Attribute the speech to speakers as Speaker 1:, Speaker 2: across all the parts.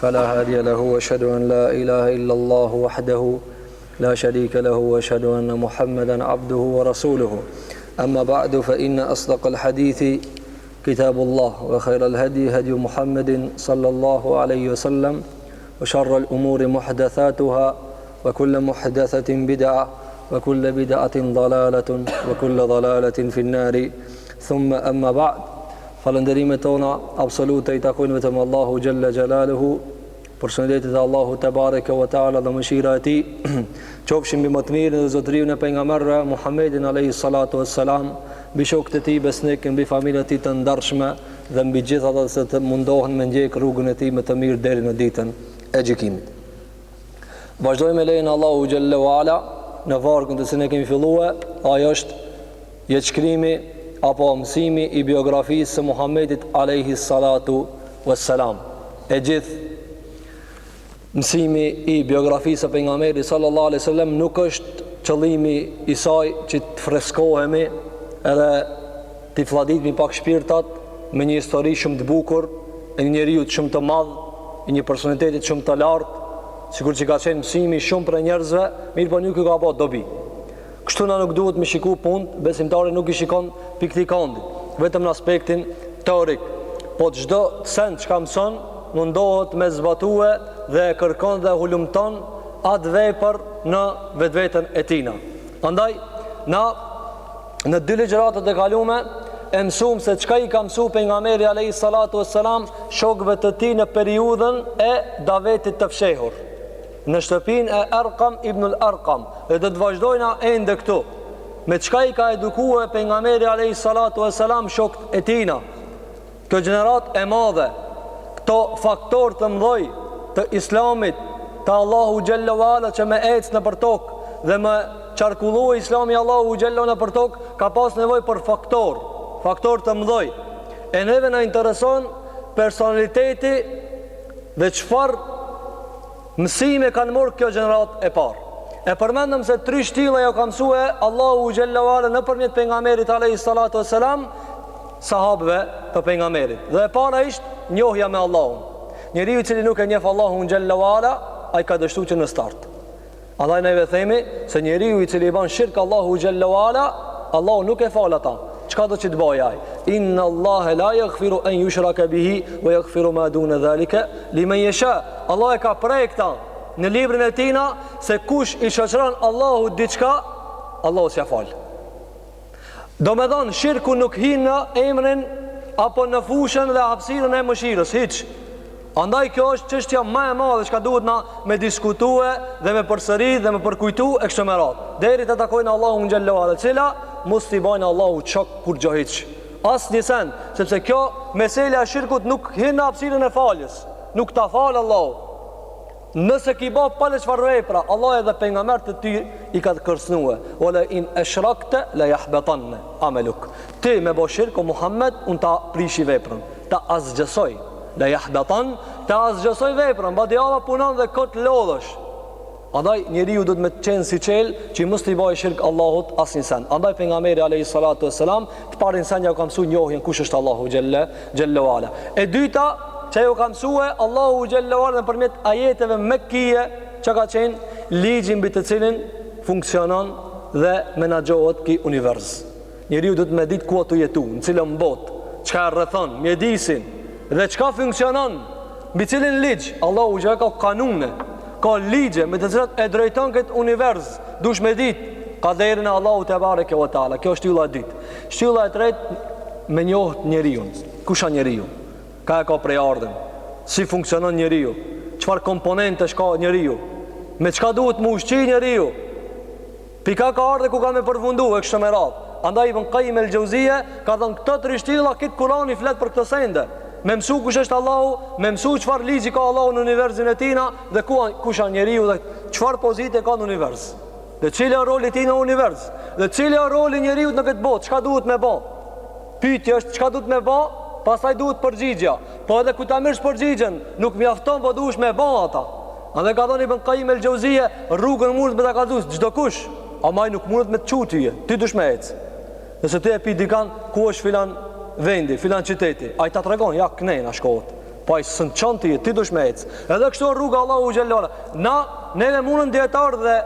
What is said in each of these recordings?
Speaker 1: فلا هادي له واشهد أن لا إله إلا الله وحده لا شريك له واشهد أن محمدا عبده ورسوله أما بعد فإن أصدق الحديث كتاب الله وخير الهدي هدي محمد صلى الله عليه وسلم وشر الأمور محدثاتها وكل محدثة بدعة وكل بدعة ضلالة وكل ضلالة في النار ثم أما بعد Falënderimet tona absolute i takojnë vetëm Allahut Xhelle Xhelaluhu, përshëndetjet e Allahut Tebareke Ve Teala dhe mëshira e Tij, qofshin mbi më të mirë dhe zotëriun e pengamerve Muhammedin Alejhi Salatu e Selam, mbi shokët e tij besnikë, mbi familjen e tij të ndershme dhe mbi gjithë ata të cilët mundohen me ndjek rrugën e tij më të mirë deri në ditën e gjykimit. Vazhdojmë me lejen e Allahut Xhelle Ve Ala në varkën të cilën e kemi fillue, ajo është Jetëshkrimi apo mësimi i biografisë së Muhammedit alejhi salatu ue selam. E gjithë mësimi i biografisë së Pejgamberit sallallahu alejhi wasallam nuk është qëllimi i saj që të freskohemi edhe t'i flladitmi pak shpirtat me një histori shumë të bukur e një njeriut shumë të madh, e një personalitetit shumë të lartë, sikur që ka qenë mësimi i shumë prej njerëzve, mirëpo nuk ju ka bo dobi. Kështu na nuk duhet me shiku punët, besimtari nuk i shikon pi këtij kandi, vetëm në aspektin teorik, po çdo send çka mëson, mundohet me zbatue dhe e kërkon dhe hulumton atë vepër në vetveten e tina. Andaj, na në dy ligjëratat e kalume e mësum se çka i ka mësu pejgamberi alejhi salatu vesselam shokëve të tij në periudhën e davetit të fshehur. Në shtëpinë e Erkam ibnul Erkam dhe do të vazhdojna ende këtu. Me çka i ka edukue pengameri alejhi salatu ve selam shokët e tina. Kjo gjeneratë e madhe, këta faktorë të mdhoj të islamit, të Allahut Xhelle ve Ala që me ecë nëpër tokë dhe me qarkullue islami i Allahut Xhelle nëpër tokë, ka pas nevojë për faktorë, faktorë të mdhoj. E neve na intereson personaliteti dhe çfarë mësime kanë marrë kjo gjeneratë e parë. E përmendëm se tri shtylla jau ka mësue Allahu xhelle ve ala nëpërmjet pengamerit alejhi salatu ve selam sahabëve të pengamerit. Dhe e para ishte njohja me Allahun. Njeriu i cili nuk e njef Allahun xhelle ve ala, ai ka dështu që në start. Andaj neve themi se njeriu i cili i ban shirk Allahut xhelle ve ala, Allahu nuk e fal ata. Çkado që të bojë ai. Inna Allaha la yaghfiru an yushraka bihi wa yaghfiru ma dun zalika liman yasha. Allahu e ka pre këta në librin e Tina se kush i shoqëron Allahut diçka, Allahu s'ia fal. Domethanë, shirku nuk hin në emrin apo në fushën dhe hapsirën e mëshirës, hiç. Andaj kjo është çështja ma e madhe çka duhet na me diskutue dhe me përsërit dhe me përkujtu e kështu me radhë. Deri ta takojmë Allahun xhelle ve ala, cila, mos t'i bajmë Allahut shok kurrgjo hiç. Asnjë sen, sepse kjo meselja e shirkut nuk hin në hapsirën e faljes, nuk ta fal Allahu. Nëse ki ba palë çfar vepra, Allahu edhe pejgamberit të tij i ka kërcënue, le in eshrakte le jahbetanne ameluk. Ti me bo shirk o Muhammed, unë ta prishi veprën, ta asgjësoj, le jahbetan, ta asgjësoj veprën, badjava punon dhe kot lodhësh. Andaj njeriu duhet me të qenë syçel që i mos t'i bëjë shirk Allahut asnjë sen. Andaj pejgamberi alayhi salatu wasalam të parin sen jau ka msu me njoh kush është Allahu xhelle Xhelle ve ala. E dyta, që jau ka mësue Allahu xhelle ve ala nëpërmjet ajeteve mekije, çka ka qenë ligji mbi të cilin funksionon dhe menaxhohet ky univers. Njeriu duhet me ditë ku a tu jetu, në cilën botë, çka e rrethon, mjedisin, dhe çka funksionon, mbi cilin ligj, Allahu xhelle ve ala ka kanune, ka ligje me të cilat e drejton këtë univers, dush me ditë, kaderin e Allahut tebareke ve teala, kjo është shtylla e dytë. Shtylla e tretë me njohtë njeriun. Kush është njeriu? Ka e ka prejardhën? Si funksionon njeriu? Çfarë komponentësh ka njeriu? Me çka duhet m'u ushqy njeriu? Pi ka ka ardh e ku ka me përfundu e kështu me radhë. Andaj Ibn Qayyim el Jauziyja ka thënë këto tri shtylla krejt Kurani flet për këto sende. Me mësu kush është Allahu, me mësu çfarë ligji ka Allahu në universin e tina dhe kush është njeriu dhe çfarë pozite ka në univers. Dhe cili a roli i tij në univers? Dhe cili a roli i njeriut në këtë botë? Çka duhet me bo? Pyetja është çka duhet me bo? Pastaj duhet përgjigja. Po edhe kur ta marrësh përgjigjen, nuk mjafton, po duhesh me bo ata. Andaj ka thonë Ibn Qayyim el Jauziyja, rrugën mundet me ta kallzu çdokush, ama ai nuk mundet me të çu ty, ti dush me ecë. Nëse ti e pyt dikan, ku është filan vendi, filan qyteti, ai ta tregon, ja, knejna shkohet. Po ai s'të çon ty, ti dush me ec. Edhe kështu rruga e Allahut xhelle ve ala. Na neve munden dijetarët dhe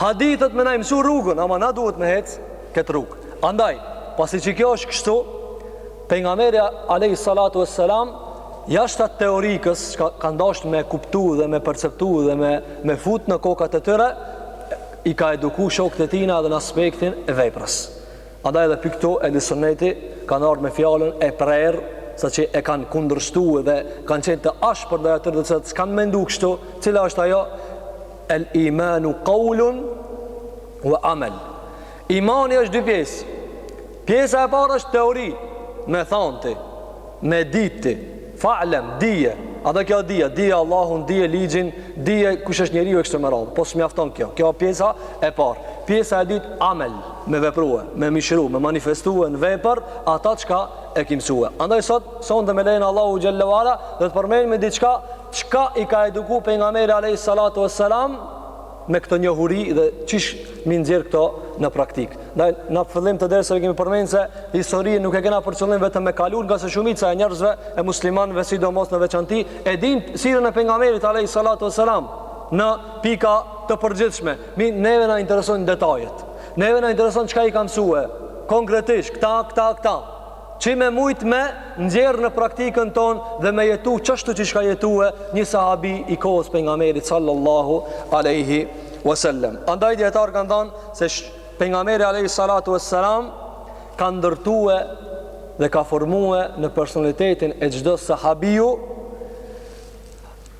Speaker 1: hadithet me na mësu rrugën, ama na duhet me ec këtë rrugë. Andaj, pasi që kjo është kështu, pejgamberi alayhi salatu vesselam jashta teorikes që ka dasht me kuptu dhe me perceptu dhe me me fut në kokat e tyre i ka eduku shokët e tina edhe në aspektin e veprës Andaj edhe pi këtu Ehlisunneti kanë ardhur me fjalën e prerë, saqë e kanë kundërshtuar dhe kanë qenë të ashpër ndaj atyre të cilët s'kanë menduar kështu, cila është ajo el imanu qaulun wa amal. Imani është dy pjesë. Pjesa e parë është teori, me thënë ti, me ditë ti. Fa'lem, dije, ata kjo dija, dije Allahun, dije ligjin, dije kush është njeriu e kështu me radhë. Po s'mjafton kjo. Kjo pjesa e parë. Pjesa e dytë, amel, me veprua, me mishru, me manifestua në vepër ata çka e ki mësua. Andaj sot, sonte me lejen e Allahut xhelle ve ala, do të përmendim diçka çka i ka eduku pejgamberi alayhi salatu wassalam me këto njohuri dhe qysh mi nxjerr këto në praktikë. Ndaj në fillim të dersave kemi përmend se historinë nuk e kena për qëllim vetëm me kalu, ngase shumica e njerëzve e muslimanëve sidomos në veçanti e din sirën e pejgamberit alayhi salatu wasalam në pika të përgjithshme. Mi neve na interesojnë detajet. Neve na intereson çka i ka mësue konkretisht këta, këta, këta. Që me mujt me nxjerr në praktikën tonë dhe me jetu qashtu qysh ka jetue një sahabi i kohës pejgamberit sallallahu alaihi wasallam. Andaj dijetarët kanë thanë se pejgamberi alaihi salatu wassalam ka ndërtue dhe ka formue në personalitetin e çdo sahabiu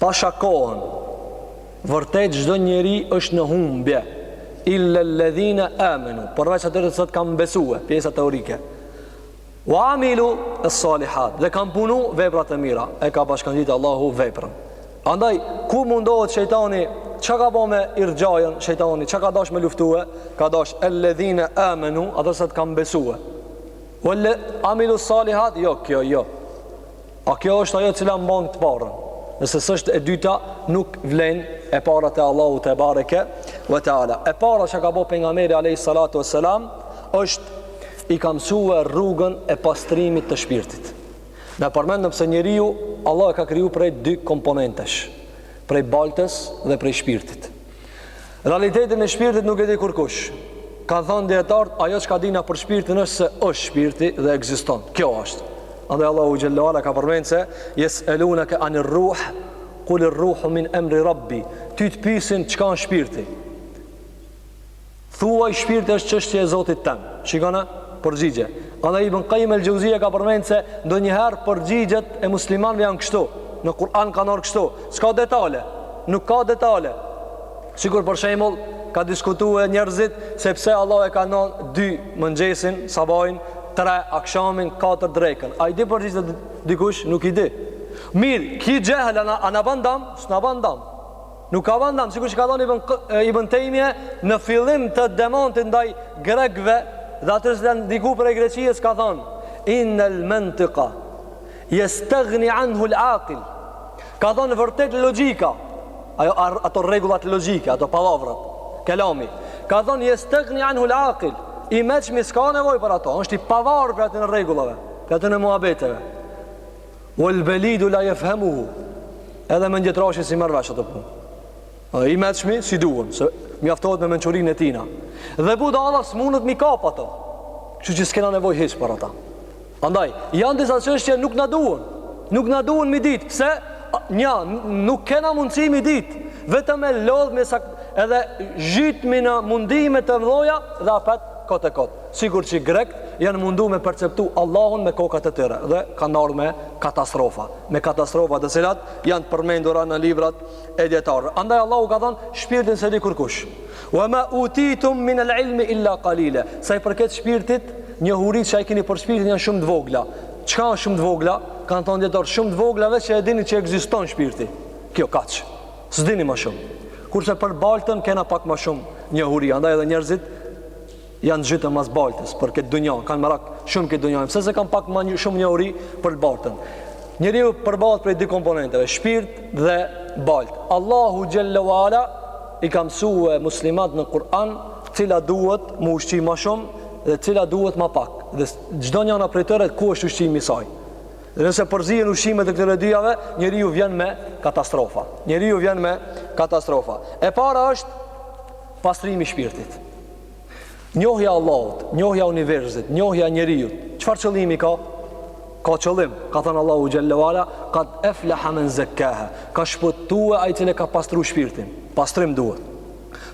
Speaker 1: Pasha kohën, vërtet çdo njeri është në humbje, illa alladhina amanu, përveç atyre të cilët kanë besue, pjesa teorike. Wa amilu as-salihat, dhe kanë punu vepra të mira, e ka bashkangjit Allahu veprën. Andaj ku mundohet shejtani, çka ka bo me irxhajën shejtani, çka ka dash me luftue, ka dash alladhina amanu, ata të cilët kanë besue. Wa amilu salihat, jo, kjo jo. A kjo është ajo cila mban të parën? Nëse s'është e dyta, nuk vlen e para te Allahu tebareke ve teala. E para që ka bo pejgamberi alayhi salatu vesselam është i ka mësue rrugën e pastrimit të shpirtit. Ne përmendëm se njeriu Allah e ka kriju prej dy komponentesh, prej baltës dhe prej shpirtit. Realitetin e shpirtit nuk e di kurkush. Kanë thanë dijetarët, ajo çka dina për shpirtin është se është shpirti dhe ekziston. Kjo është. Andaj Allahu xhelle ue ala ka përmend se yeselunaka anir ruh qulir ruhu min amri rabbi. Ty të pyesin çka është shpirti. Thuaj shpirti është çështje e Zotit tem. Shikone përgjigje. Andaj Ibn Qayyim el-Jauziyja ka përmend se ndonjëherë përgjigjet e muslimanëve janë kështu. Në Kur'an kanë ardh kështu. S'ka detale. Nuk ka detale. Sikur për shembull ka diskutue njerëzit se pse Allah e ka dhënë dy mëngjesin, sabahin, tre akshamin, katër drekën. A i di përgjigje dikush? Nuk i di. Mirë, ky xhehl, a na ban dam? S'na ban dam. Nuk na ban dam, sikur që ka thonë Ibn Taymije në fillim të demantit ndaj grekëve dhe atyre që janë diku prej Greqisë ka thonë innal mantiqa yastaghni anhu al-aqil. Ka thonë vërtet logjika. Ajo ato rregullat logjike, ato pallavrat, kelami. Ka thonë yastaghni anhu al-aqil. I meçmi s'ka nevojë për ato, është i pavarur prej atyne rregullave, prej atyne muhabeteve. Wal balidu la yefhamuhu. Edhe mendjetrashi s'i merr vesh atë punë. Ai i meçmi s'i duhen, se mjaftohet me mençurinë e tina. Dhe budalla s'munet m'i kap ato. Kështu që s'kena nevojë hiç për ata. Andaj, janë disa çështje nuk na duhen. Nuk na duhen m'i ditë, pse? Nja, nuk kena mundësi m'i ditë. Vetëm e lodhmi edhe zhytmi në mundime të mdhoja dhe apet kot e kot. sikur që grekt janë mundu me perceptu Allahun me kokat e tyre dhe kanë ardhur me katastrofa, me katastrofa të cilat janë të përmendura në librat e dijetarëve. Andaj Allahu ka thonë shpirtin s'e di kurkush. Wa ma utitum min al-ilmi illa qalila. Sa i përket shpirtit, njohuritë që i kini për shpirtin janë shumë të vogla. Çka është shumë të vogla? Kanë thonë dijetarët shumë të vogla veç që e dini që ekziston shpirti. Kjo kaq. S'dini ma shumë. Kurse për baltën kena pak ma shumë njohuri, andaj edhe njerëzit Janë zhytë mas baltës për këtë dunja, kanë merak shumë këtë dunja, pse se kanë pak ma një, shumë njohuri për baltën. Njeriu përbahet prej dy komponenteve, shpirt dhe baltë. Allahu xhelle ve ala i ka msue muslimat në Kur'an, cila duhet m'u ushqy ma shumë dhe cila duhet ma pak. Dhe çdo njana prej tyre, ku është ushqimi i saj. Dhe nëse përzihen ushqimet e këtyre dyjave, njeriu vjen me katastrofa. Njeriu vjen me katastrofa. E para është pastrimi i shpirtit. Njohja e Allahut, njohja e universit, njohja e njeriut, çfarë qëllimi ka? Ka qëllim, ka thonë Allahu xhelle ve ala, qad aflaha man zakkaha. Ka shpëtue ai i cili e ka pastru shpirtin. Pastrim duhet.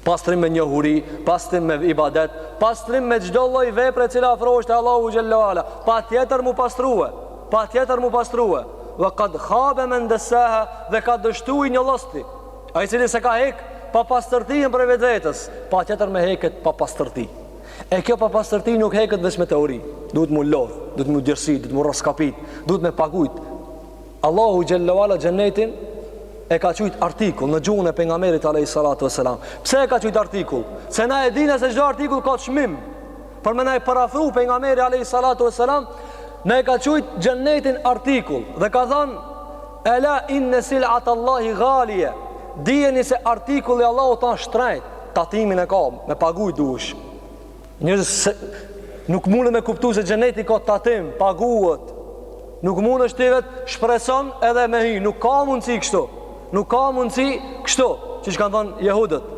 Speaker 1: Pastrim me njohuri, pastrim me ibadet, pastrim me çdo lloj vepre e cila afrohesh te Allahu xhelle ve ala. Patjetër m'u pastrue, patjetër m'u pastrue. Wa qad khaba man dassaha, dhe ka dështu ai njo ndoti. Ai i cili s'e ka hek papastërtinë prej vetvetes, patjetër me hek ket papastërti. E kjo papastërti nuk heket veç me teori. Duhet m'u lodh, duhet m'u djersi, duhet m'u rraskapit, duhet me pagujt. Allahu xhelle ve ala xhenetin e ka qujt artikull në gjuhën e pejgamberit alayhi salatu wasalam. Pse e ka qujt artikull? Se na e dinë se çdo artikull ka çmim. Për me na e parafru pejgamberi alayhi salatu wasalam, na e ka qujt xhenetin artikull dhe ka thënë Ela inne sil'at Allahi ghalie, dijeni se artikulli i Allahut është i shtrejt, tatimin e ka, me paguj duhesh. Njerëz nuk mundë me kuptu se xheneti ka tatim, paguhet. Nuk mundë është të veç shpreson edhe me hi, nuk ka mundësi kështu. Nuk ka mundësi kështu, qysh kanë thonë jehudët.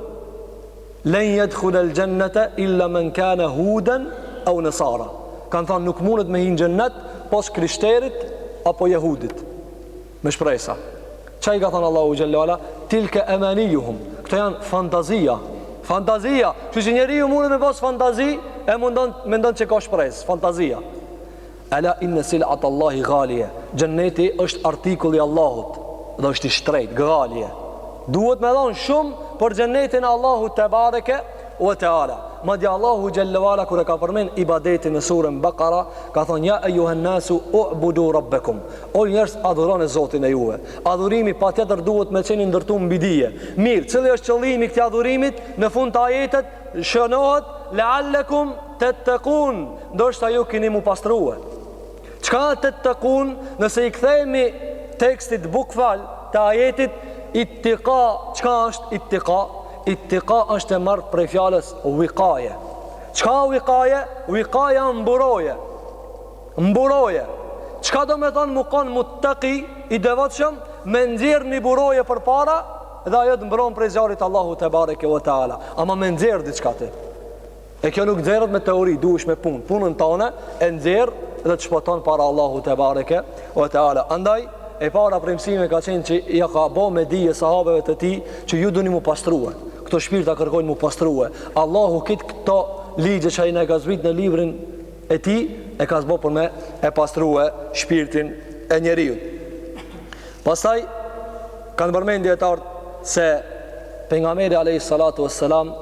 Speaker 1: Len yadkhul al jannata illa man kana hudan aw nasara. Kan thon nuk mundet me hi n'xhennet pos krishterit apo jehudit. Me shpresa. Ça i ka thënë Allahu xhelle ve ala? Tilka amanijuhum. Këto janë fantazia. Fantazia. Kështu që njeriu mundet me pas fantazi e mundon mendon se ka shpresë, fantazia. Ela inne sil'at Allahi ghalie, Xhenneti është artikull i Allahut dhe është i shtrejtë, ghalie. Duhet me dhon shumë për xhennetin e Allahut tebareke ue teala. Madje Allahu xhelle ue ala kur e ka përmend ibadetin në surën Bakara, ka thonë ja ejuhan nasu u'budu rabbakum. O njerëz, adhuroni Zotin e juve. Adhurimi patjetër duhet me qenë ndërtu mbi dije. Mirë, cili është qëllimi i këtij adhurimit? Në fund të ajetit shënohet la'allakum Tettekun, ndoshta ju kini mu pastrue. Çka tettekun, nëse i kthehemi tekstit bukval të ajetit, ittika, çka është ittika? Ittika është e marrë prej fjalës wikaje. Çka wikaje? Wikaja mburoje. Mburoje. Çka domethonë mu konë muttaki, i devotshëm, me nxjerr një mburoje përpara, dhe ajo të mbron prej zjarrit Allahut tebareke ue teala. Ama me nxjerr diçka ti. E kjo nuk nxjerret me teori, duhesh me punë. Punën tonë e nxjerr dhe të shpoton para Allahut tebareke ue teala. Andaj e para prej mësimeve ka qenë që ja ka bo me dije sahabeve të tij që ju doni mu pastrue. Këto shpirta kërkojnë mu pastrue. Allahu kit këto ligje që ai na ka zbrit në librin e tij e ka zbo për me e pastrue shpirtin e njeriut pastaj kanë përmend djetartë se pejgamberi alejhi salatu ue selam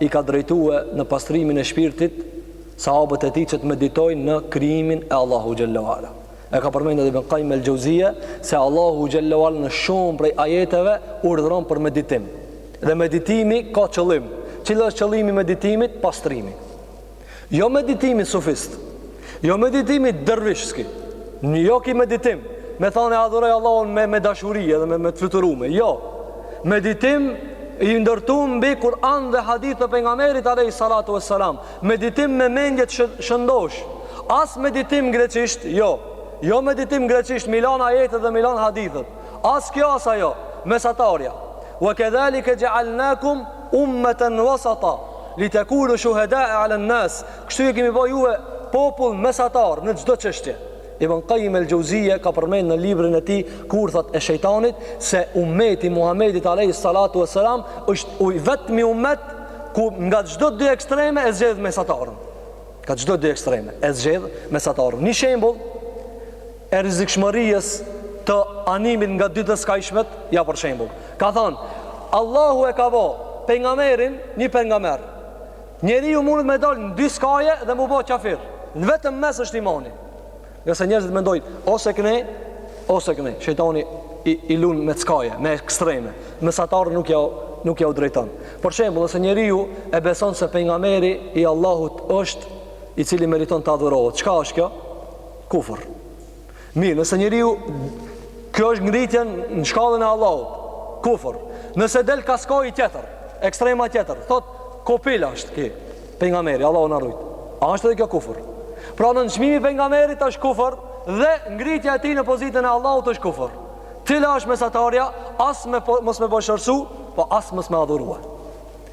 Speaker 1: i ka drejtue në pastrimin e shpirtit sahabët e tij që të meditojnë në krijimin e Allahut xhelle ue ala e ka përmend edhe ibn Qayyim el-Jauziye se Allahu xhelle ue ala në shumë prej ajeteve urdhëron për meditim dhe meditimi ka qëllim cili është qëllimi i meditimit pastrimi Jo meditimi sufist, jo meditimi dervishski, jo ky meditim, me than e adhuroj Allahun me, me dashuri edhe me, me të fluturume, jo. Meditim i ndërtu mbi Kur'an dhe hadith të pejgamberit alejhi salatu ue selam, meditim me mendje t'shë, shëndosh, as meditim greqisht, jo. Jo meditim greqisht, m'i lan ajetet dhe m'i lan hadithet, as kjo as ajo, mesatarja. Wa kedhalike xhealnakum, Ummeten wasata li takunu shuhada ala an-nas. Kështu ju kemi bo juve popull mesatar në çdo çështje. Ibn Qayyim el-Jauziye ka përmend në librin e tij Kurthat e shejtanit se ummeti Muhamedit alayhi salatu wasalam është i vetmi ummet ku nga çdo dy ekstreme e zgjedh mesatarën. Nga çdo dy ekstreme e zgjedh mesatarën. Një shembull e rrezikshmërisë të animit nga dy të skajshmet ja për shembull ka than Allahu e ka bo pejgamberin një pejgamber njeriu mundet me dal në dy skaje dhe mu bo qafir vetëm në mes është imani nga se njerëzit mendojnë ose këne ose këne shejtani i, i lun me skaje me ekstreme mesataren nuk jau nuk jau drejton për shembull nëse njeriu e beson se pejgamberi i Allahut është i cili meriton të adhurohet çka është kjo Kufër. Mirë, nëse njeriu kjo është ngritja në shkallën e Allahut. Kufër. Nëse del kaskoi tjetër, ekstrema tjetër, thot kopil është ky pejgamberi, Allahu na rujt. A është edhe kjo kufër? Pra në nëqmimi pejgamberit është kufër dhe ngritja e tij në pozitën e Allahut është kufër. Cila është mesatarja, as me, po, mos me poshtërsu, po as mos me adhurua.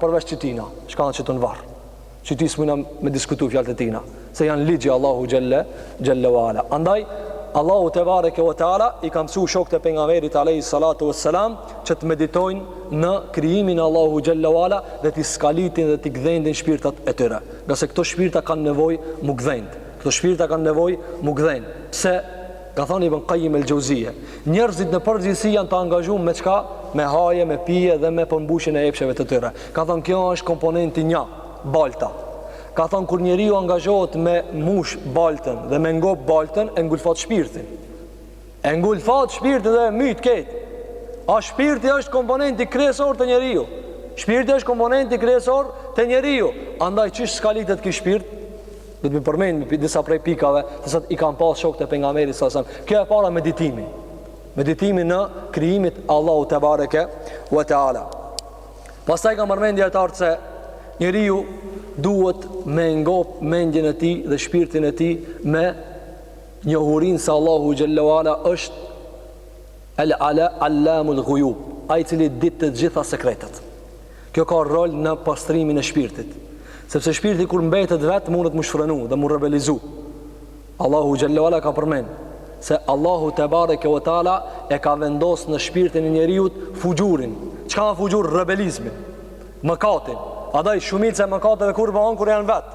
Speaker 1: përveç qëtina çka na qet në varr qëti smujna me diskutu fjalët e tina se janë ligj i Allahut xhelle xhelle ve ala andaj Allahu te bareke ve teala i ka mësu shokët e pejgamberit alayhi salatu wassalam që të meditojnë në krijimin e Allahut xhelle ve ala dhe t'i skalitin dhe t'i gdhendin shpirtat e tyre ngase këto shpirta kanë nevojë mu gdhend këto shpirta kanë nevojë mu gdhend pse Ka thënë Ibn Qayyim al-Jawziyja, Njerëzit në përgjithësi janë të angazhuar me çka? Me haje, me pije dhe me përmbushjen e epsheve të tyre. Ka thënë kjo është komponenti një, balta. Ka thënë kur njeriu angazhohet me mush baltën dhe me ngop baltën e ngulfat shpirtin. E ngulfat shpirtin dhe e myt ketë. E shpirti është komponenti kryesor të njeriu? Shpirti është komponenti kryesor të njeriu. Andaj qysh skalitet ky shpirt? Do t'i përmendmi disa prej pikave të cilat i kanë pas shokët e pejgamberit a.s.. Kjo e para meditimi. Meditimi në krijimet e Allahut te bareke ve teala. Pastaj kanë përmend dijetarët se njeriu duhet me ngop mendjen e tij dhe shpirtin e tij me njohurinë se Allahu xhallahu ala është el ala allamul ghuyub, ai i cili di të gjitha sekretet. Kjo ka rol në pastrimin e shpirtit, sepse shpirti kur mbetet vet mundet mu shfrenu dhe mu rebelizu. Allahu xhallahu ala ka përmend se Allahu te bareke ve teala e ka vendos në shpirtin e njeriut fugjurin. Çka është fugjur? Rebelizmin. Mëkatin. Andaj shumica e mëkateve kur bëhen kur janë vet.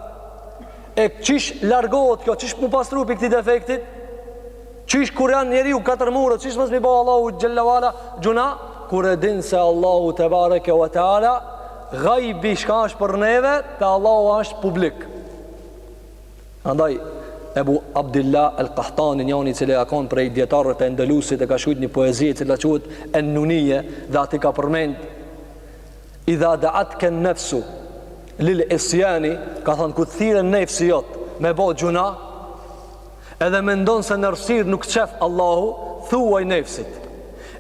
Speaker 1: E qysh largohet kjo, qysh mu pastru pi këtij defektit? Qysh kur janë njeriu katër mure, qysh mos me i bo Allahut xhelle ve ala gjynah, kur e din se Allahu te bareke wa te ala, gajbi çka është për neve, te Allahu është publik. Andaj, Ebu Abdillah El Kahtani, njani cili e konë prej dijetarëve të Endelusit, e ka shkrujt një poezi e cila quhet Ennunije, dhe aty ka përmend, idha deatke nefsu, lil esjani, ka thonë, kur të thirre nefsi jot, me bo gjynah, Edhe mendon se në errsirë nuk t'sheh Allahu, thuaj nefsit.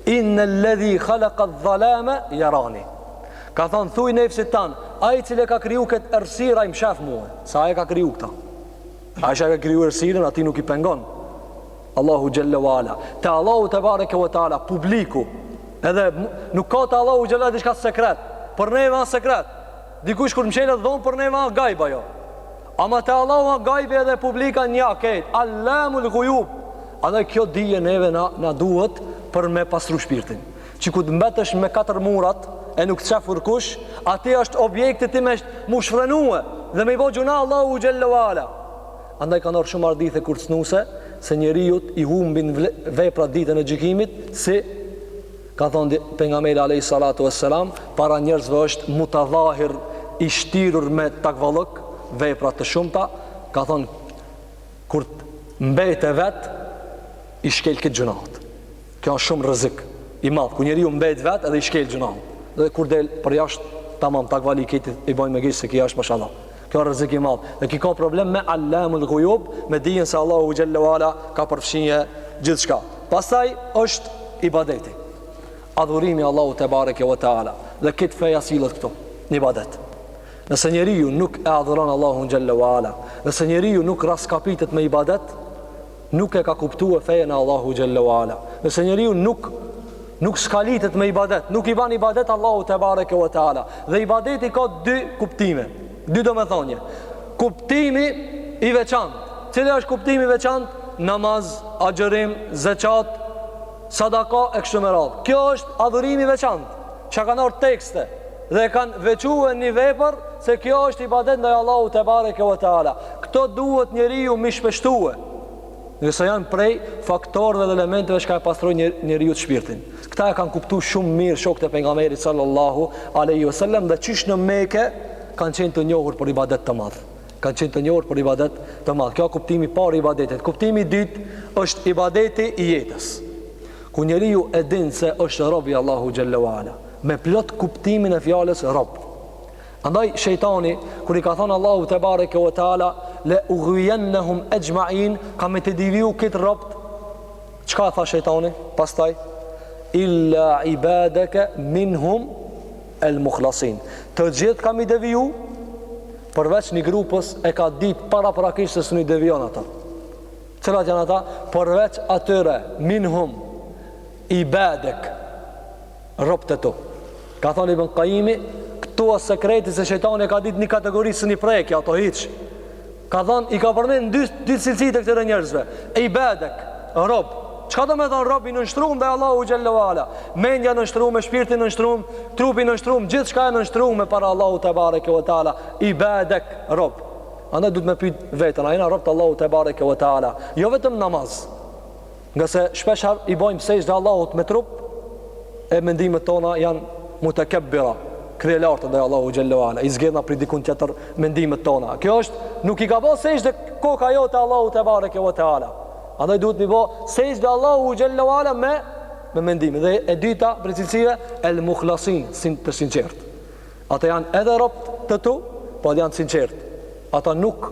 Speaker 1: Inne ledhi khalaka dhaleme, jarani. Ka thonë, thuj nefsit tan, ai i cili e ka kriju këtë errsirë, ai më shef mu, se ai e ka kriju këta. Ai që e ka kriju errsirën, atij nuk i pengon. Allahu xhelle wa ala. Te Allahu tebareke wa te ala, publik. Edhe nuk ka te Allahu xhelle diçka sekret. Për neve a sekret. Dikush kur mshelet n'dhomë, për neve a gajb ajo. Ama te Allahu a gajbi edhe publikja një krejt, Allamu l'gujub. Andaj kjo dije neve na, na duhet për me pastru shpirtin. Që ku të mbetesh me katër murat e nuk të sheh kërkush, ati është objekti ti me m'u shfrenue dhe me i bo gjunah Allahu xhelle ve ala. Andaj ka ardh shumë hadithe kërcnuse se njeriut i humbin veprat ditën e gjykimit si Ka thënë Pejgamberi alejhi salatu ves selam, para njerëzve është mutadhahir i shtirur me takvallëk, vepra të shumta, ka thënë kur mbet vet i shkel krejt gjunahet. Kjo është shumë rrezik i madh kur njeriu mbet vet edhe i shkel gjunahet. Dhe kur del përjashtë tamam takvali, të tjerët i bon me qenë se ky është mashallah. Kjo rrezik i madh. Dhe ky ka problem me Allamul Ghuyub, me dijen se Allahu xhelle ve ala ka përfshi gjithçka. Pastaj është ibadeti. Adhurimi Allahut tebareke ve teala. Dhe krejt feja sillet këtu, në ibadet. Nëse njeriu nuk e adhuron Allahun xhelle ve ala, nëse njeriu nuk raskapitet me ibadet, nuk e ka kuptue fejen e Allahut xhelle ve ala. Nëse njeriu nuk, nuk skalitet me ibadet, nuk i ban ibadet Allahut tebareke ve teala. Dhe ibadeti ka dy kuptime, dy domethonje. Kuptimi i veçant, cili është kuptimi i veçant? Namaz, agjërim, zeqat, sadaka e kështu me radhë. Kjo është adhurimi i veçant. Çka kanë ardhur tekste dhe e kanë veçuar një vepër se kjo është ibadet ndaj Allahut tebareke ve teala. Këto duhet njeriu m'i shpeshtue. Se janë prej faktorëve dhe elementëve që ia pastrojnë njeriut shpirtin. Këta e kanë kuptuar shumë mirë shokët e pejgamberit sallallahu alaihi wasallam dhe qysh në Mekë kanë qenë të njohur për ibadet të madh. kanë qenë të njohur për ibadet të madh. Kjo është kuptimi i parë i ibadetit. Kuptimi i dytë është ibadeti i jetës. Kur njeriu e din se është rob i Allahut xhelle ve ala, me plot kuptimin e fjalës rob. Andaj shejtani kur i ka thënë Allahut tebareke ve teala le ughwiyannahum ajma'in, kam me t'i deviju krejt robt. Çka tha shejtani? Pastaj illa ibadaka minhum El Mukhlasin. Të gjithë kam m'i deviju, përveç një grupës e ka ditë paraprakisht se s'mun i devijon ata. Cilat janë ata? Përveç atyre, minhum, ibadek, robt e tu. Ka thonë Ibn Kajimi, këtu është sekreti se shejtani e ka ditë një kategori s'mun i prek ato hiç. Ka thënë, i ka përmend dy dy cilësi të këtyre njerëzve. Ibadek, rob. Çka domethonë rob i nënshtruar ndaj Allahut xhelle ve ala? Mendja nënshtrume, shpirti nënshtrum, trupi i nënshtrum, gjithçka e nënshtrume para Allahut tebareke ve teala. Ibadek, rob. Andaj duhet me pyet veten, a jena rob të Allahut tebareke ve teala? Jo vetëm namaz. Ngase shpesh herë i bëjmë sexhde Allahut me trup e mendimet tona janë mutekebbira, kryelarta ndaj Allahu xhelle ve ala, i zgjedhna prej dikun tjetër mendimet tona. Kjo është nuk i ka bë sexhde koka jote Allahu tebareke ve teala. Andaj duhet m'i bë sexhde Allahu xhelle ve ala me me mendime. Dhe e dyta prej cilësive el mukhlasin, sin të sinqert. Ata janë edhe rob të tu, po edhe janë të sinqert. Ata nuk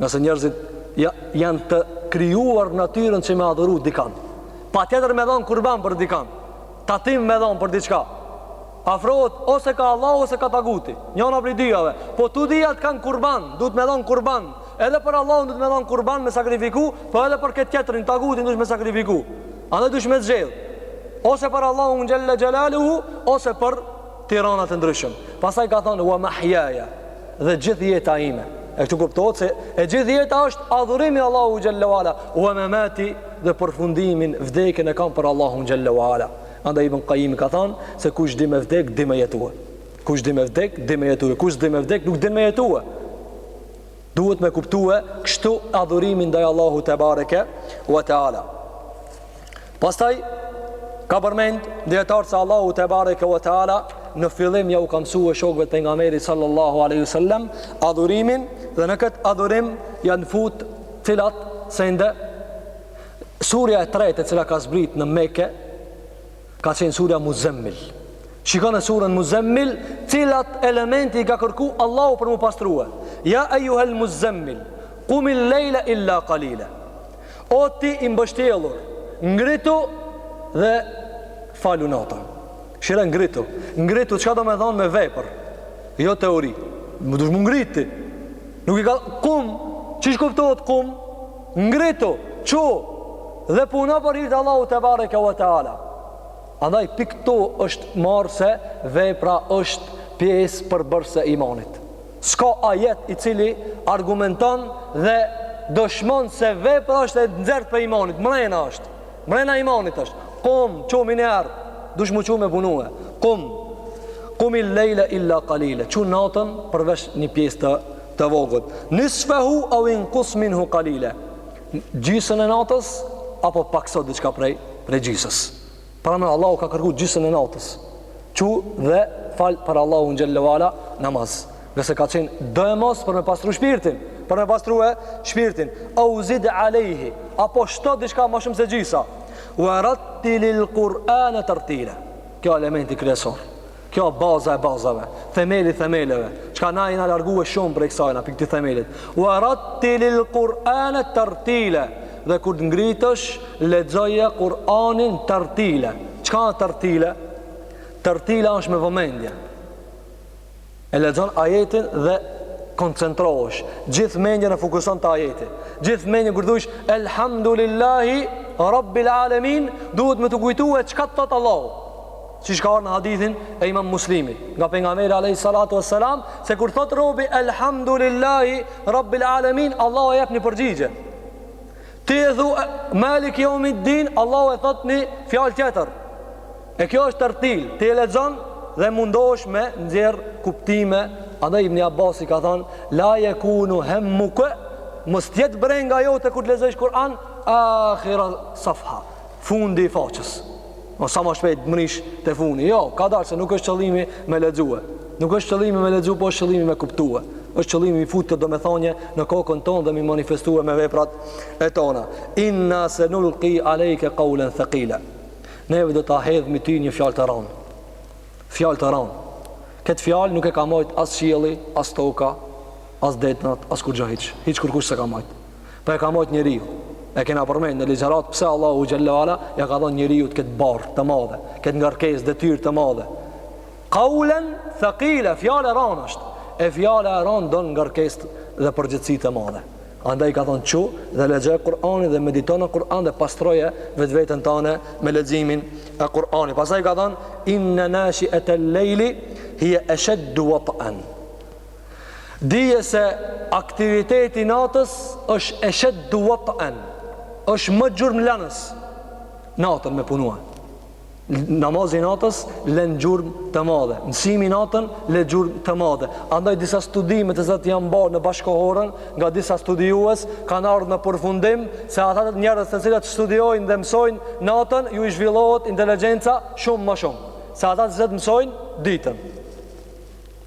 Speaker 1: Nëse njerëzit ja, janë të krijuar në natyrën që me adhuru dikan. Patjetër me dhonë kurban për dikan. Tatim me dhonë për diçka. Afrohet ose ka Allah ose ka taguti. Njona prej dyjave. Po të dyjat kanë kurban, duhet me dhonë kurban. Edhe për Allahun duhet me dhonë kurban me sakrifiku, po edhe për këtë tjetrin, tagutin duhet me sakrifiku. Edhe duhesh me zgjedhë. Ose për Allahun xhelle xhelaluhu ose për tiranat e ndryshëm. Pasaj ka thonë, ve mahjaja. dhe gjithë jeta ime. E këtu kuptohet se e gjithë jeta është adhurim i Allahu xhelle ve ala, ve memati dhe përfundimin vdekjen e kam për Allahu xhelle ve ala. Andaj Ibn Kajimi ka thanë se kush di me vdek, di me jetue. Kush di me vdek, di me jetue. Kush di me vdek, nuk di me jetue. Duhet me kuptue kështu adhurimin ndaj Allahu Tebareke ve Teala. Pastaj kanë përmend dijetarët se Allahu tebareke ve teala në fillim jau ka mësuar shokëve të pejgamberit sallallahu alaihi wasallam adhurimin dhe në këtë adhurim janë fut cilat sende surja e tretë e cila ka zbrit në Mekë ka qenë surja Muzemmil. Shikone surën Muzemmil, cilat elemente i ka kërku Allahu për m'u pastrue. Ja ejuhel Muzemmil, kumil lejle illa kalile. O ti i mbështjellur, ngritu dhe falu natën. Shire ngritu. Ngritu çka do me thonë me vepër, jo teori. Me, duhesh m'u ngrit ti. Nuk i ka kum, qysh kuptohet kum? Ngritu, çu dhe puno për hir të Allahut tebareke ve teala. Andaj prej këtu është marrë se vepra është pjesë përbërëse e imanit. S'ka ajet i cili argumenton dhe dëshmon se vepra është e nxjerrë prej imanit, mrena është, mrena imanit është. Kum, çu një herë, duhesh m'u çu me punue, kum, kumil lejle illa kalile, çu natën përveç një pjesë të, të vogët. Nisfehu evinkus minhu kalile, gjysën e natës, apo pakso diçka prej, prej gjysës. Pra me Allahu ka kërku gjysën e natës. Çu dhe fal për Allahun xhelle ve ala namaz. Ngase ka qenë doemos për me pastru shpirtin. Për me pastrue shpirtin. Eu zid alejhi. Apo shto diçka ma shumë se gjysa. Ve rettilil Kur'ane tertila. Kjo elementi kryesor. Kjo është baza e bazave, themeli i themeleve, çka na i kena largue shumë prej kësajna, pi kti themeli. Wa rattilil Qur'ana tartila. Dhe kur të ngritësh, lexoje Kur'anin tertile. Çka është tertile? Tertile është me vëmendje. E lexon ajetin dhe koncentrohesh. Gjithë mendjen e fokuson te ajeti. Gjithë mendjen kur thosh elhamdulillahi rabbil alamin, duhet me t'u kujtue çka t'thot Allahu. Siç ka ardhur në hadithin e Imam Muslimit, nga pejgamberi alayhi salatu wassalam, se kur thot robi elhamdulillahi rabbil alamin, Allahu e jep një përgjigje. Ti e thu Malik Yawmiddin, Allahu e thot një fjalë tjetër. E kjo është tertil, ti e lexon dhe mundosh me nxjerr kuptime. Andaj Ibn Abbasi ka thon, la yakunu hammuka mos t'jet brenga jote kur të lexosh Kur'an, akhira safha, fundi i faqes. O sa ma shpejt të mrrish te funi. Jo, ka dar se nuk është qëllimi me lexue. Nuk është qëllimi me lexu, po është qëllimi me kuptue. Është qëllimi m'i fut këto domethënie në kokën tonë dhe m'i manifestue me veprat e tona. Inna sanulqi alayka qawlan thaqila. Ne do ta hedhim ty një fjalë të rëndë. Fjalë të rëndë. Këtë fjalë nuk e ka mbajt as qielli, as toka, as detnat, as kurrë hiç. Hiç kurkush s'e ka mbajt. Po e ka mbajt njeriu. E kena përmend në ligjërata pse Allahu xhelle ve ala ja ka dhënë njeriut këtë barrë të madhe, këtë ngarkesë detyrë të madhe. Qaulan thaqila, fjalë e rëndë është. E fjala e rëndë don ngarkesë dhe përgjegjësi të madhe. Andaj ka thonë çu dhe lexoje Kur'anin dhe medito në Kur'an dhe pastroje vetveten tane me leximin e Kur'anit. Pastaj ka thonë inna nashiatal-layli hiya ashaddu wat'an. Dije se aktiviteti i natës është ashaddu wat'an, është më gjurmëlanës natën me punua. Namazi i natës len gjurmë të madhe, mësimi natën le gjurmë të madhe. Andaj disa studime të cilat janë bërë në bashkëkohoren nga disa studiues kanë ardhë në përfundim se ata njerëz të cilët studiojnë dhe mësojnë natën ju zhvillohet inteligenca shumë më shumë se ata të cilët mësojnë ditën.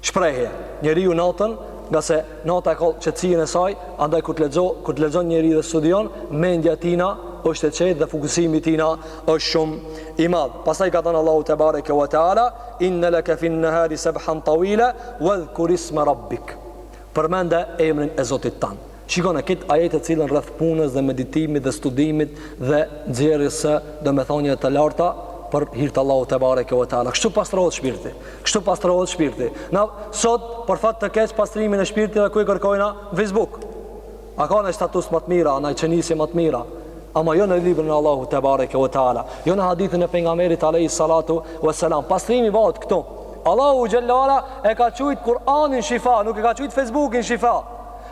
Speaker 1: Shprehje, njeriu natën, ngase nata e ka qetësinë e saj, andaj kur të lexo, kur të lexon njeriu dhe studion, mendja e tina është e qetë dhe fokusimi i tina është shumë i madh. Pastaj ka thënë Allahu tebareke ve teala, inna laka fi an-nahari sabhan tawila wadhkur isma rabbik. Përmende emrin e Zotit tan. Shikone këtë ajet, ec sillu rreth punës dhe meditimit dhe studimit dhe nxjerrjes së domethënieve të larta për hir të Allahut te bareke ve teala. Kështu pastrohet shpirti. Kështu pastrohet shpirti. Na sot për fat të keq pastrimin e shpirtit ku e kërkojna në Facebook. A ka naj status ma të mira, naj qenisje ma të mira, ama jo në librin e Allahut te bareke ve teala. Jo në hadithin e pejgamberit alejhi salatu ve selam. Pastrimi bëhet këtu. Allahu xhallala e ka qujt Kur'anin shifa, nuk e ka qujt Facebookin shifa.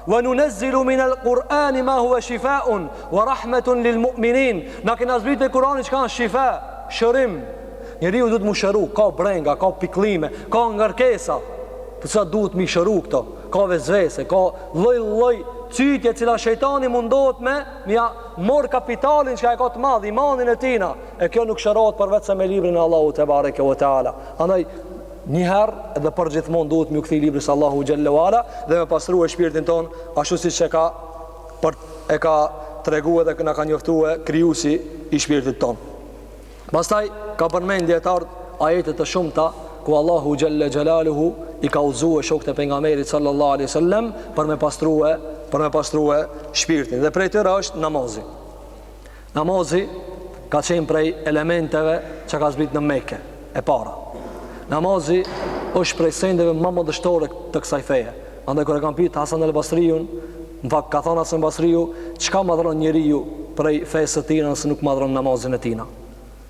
Speaker 1: Wa nunazzilu min al-Qur'ani ma huwa shifa'un wa rahmatun lil-mu'minin. Na kena zbrit prej Kur'anit çka është shifa, shërim. Njeriu duhet m'u shëru, ka brenga, ka pikëllime, ka ngarkesa, të cilat duhet me i shëru këto. Ka vesvese, ka lloj-lloj cytje të cilat shejtani mundohet me, me ia marr kapitalin që e ka të madh, imanin e tina. E kjo nuk shërohet përveçse me librin e Allahut te bareke ve teala. Andaj Një herë dhe përgjithmonë duhet me u kthy librit të Allahut xhalla wala dhe me pastrue shpirtin tonë ashtu siç e ka për e ka tregue dhe na ka njoftue krijuesi i shpirtit tonë. Pastaj kanë përmend dijetarët ajete të shumta ku Allahu xhalla xhalaluhu i ka udhëzue shokët e pejgamberit sallallahu alaihi wasallam për me pastrue për me pastrue shpirtin dhe prej tyre është namazi. Namazi ka qenë prej elementeve që ka zbrit në Mekë, e para. Namazi është prej sendeve ma madhështore të kësaj feje. Andaj kur e kanë pyet Hasan el Basriun, në fakt ka thënë Hasan Basriu, çka madhron njeriu prej fesë së tina nëse nuk madhron namazin e tina.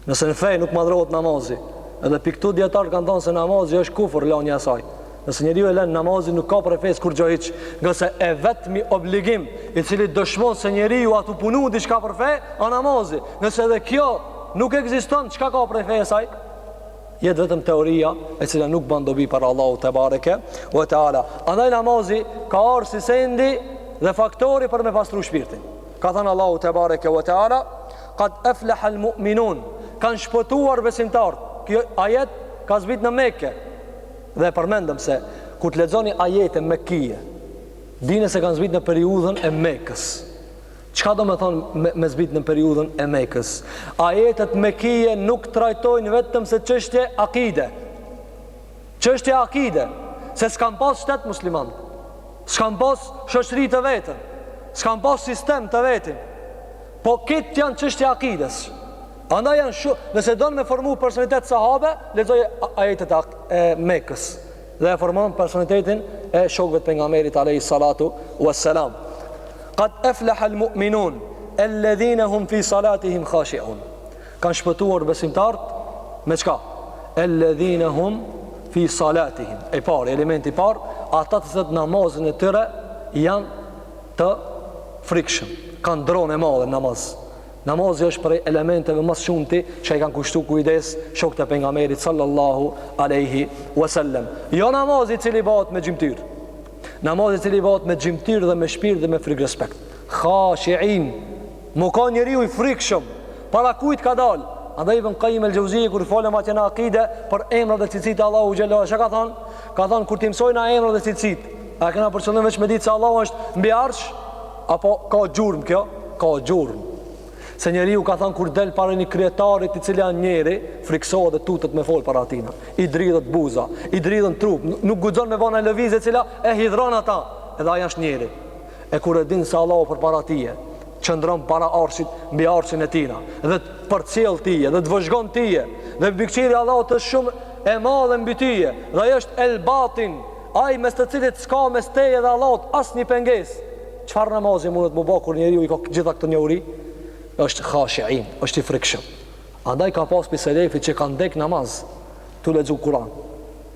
Speaker 1: Nëse në fe nuk madhrohet namazi, edhe pi këtu dijetarët kanë thënë se namazi është kufër lënia e saj. Nëse njeriu e lën namazin nuk ka prej fesë kurgjo hiç, ngase e vetmi obligim i cili dëshmon se njeriu a tu punu diçka për fe, a namazi. Nëse edhe kjo nuk ekziston, çka ka prej fesë ai? Jet vetëm teoria e cila nuk ban dobi para Allahu te bareke u te ala. Andaj namazi ka ardh si sendi dhe faktori për me pastru shpirtin. Ka thënë Allahu te bareke ve teala, Qad aflaha al-mu'minun, kanë shpëtuar besimtarët. Ky ajet ka zbrit në Mekë. Dhe e përmendëm se kur të lexoni ajete mekkie, dini se kanë zbrit në periudhën e Mekës. Çka do me thonë me, me zbrit në periudhën e Mekës? Ajetet mekkie nuk trajtojnë vetëm se çështje akide. Çështje akide, se s'kan pas shtet musliman. S'kanë pas shoqëri të veten, s'kanë pas sistem të vetin. Po krejt janë çështje akides. Andaj janë shu, nëse don me formu personalitet sahabe, lexoji ajetet e Mekës dhe e formon personalitetin e shokëve të pejgamberit alayhi salatu wassalam. Qad aflaha al-mu'minun alladhina hum fi salatihim khashi'un. Kanë shpëtuar besimtarët me çka? Elladhina hum fi salatihim. I pari, elementi i parë, ata të cilët namazin e tyre janë të frikshëm, kanë dro të madhe n'namaz. Namazi është prej elementeve ma së shumti që i kanë kushtu kujdes shokët e pejgamberit sallallahu alaihi wasallam. Jo namazi i cili bëhet me gjymtyr. Namazi i cili bahet me gjymtyrë dhe me shpirt dhe me frikërespekt. Khashi'in. Mu kan njeriu i frikshëm, para kujt ka dal? Andaj Ibn Qayyim al-Jauziy kur folëm atje në akide për emrat dhe cilësitë e Allahu xhelle ue ala, çka ka thënë? Ka thënë kur ti mësojmë na emrat dhe cilësitë, a kena për qëllim veç me ditë se Allahu është mbi arsh apo ka gjurmë kjo? Ka gjurmë. Se njeriu ka thënë kur del para një kryetari i cili asht njeri, frikësohet dhe tutet me fol para tina. I dridhet buza, i dridhet trupi, nuk guxon me ba naj lëvizje e cila e hidhron ata. Edhe ai është njeri. E kur e din se Allahu përpara tije, qëndron para arshit, mbi arshin e tina, dhe të përcjell tije, dhe të vëzhgon tije, dhe bikëqyrja e Allahut është shumë e madhe mbi tije, dhe ai është el batin, aj mes të cilit s'ka mes teje dhe Allahut asnjë pengesë, çfarë namazi munet mu ba kur njeriu i ka t'gjitha këto njohuri? është khashiin, është i frikshëm. Andaj ka pas pi selefit që ka dek n'namaz, tu lexu kuran.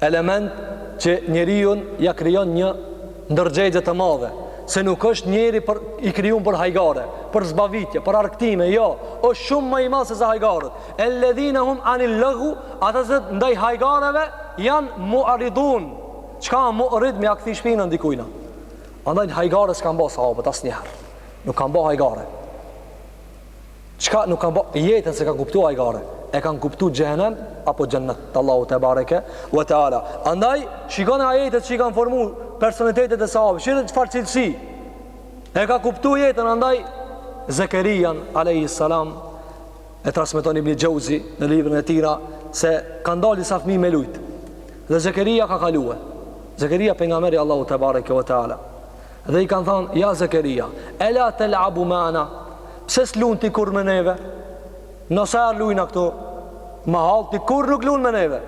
Speaker 1: element që njeriut ia krijon një ndërgjegje të madhe, se nuk është njeri për i krijun për hajgare, për zbavitje, për argëtime, jo, është shumë ma i madh sesa hajgaret. Elladhina hum anil laghu, ata që ndaj hajgareve janë mu'ridun. Çka mu'rid me ia kthy shpinën dikujna? Andaj hajgare s'kan bë sahabët asnjëherë. Nuk kanë bë hajgare. Çka nuk kanë bë jetën s'e kanë kuptu hajgare. E kanë kuptu xhehenem apo xhennet t'Allahu tebareke ve teala. Andaj shikoni ajetet që i kanë formu personalitetet e sahabëve. Shikoni çfarë cilësi. E ka kuptu jetën andaj Zekerian alayhi salam e transmeton Ibn Jauzi në librin e tij se kanë dalë disa fëmijë me lujt. Dhe Zekeria ka kalu. Zekeria pejgamber i Allahu tebareke ve teala. Dhe i kanë thënë, Ja Zekeria, ela tel'abu ma'ana, pse s'lun ti kurrë me neve? Na sa herë lujna këtu? Me hall ti kurrë nuk lun me neve.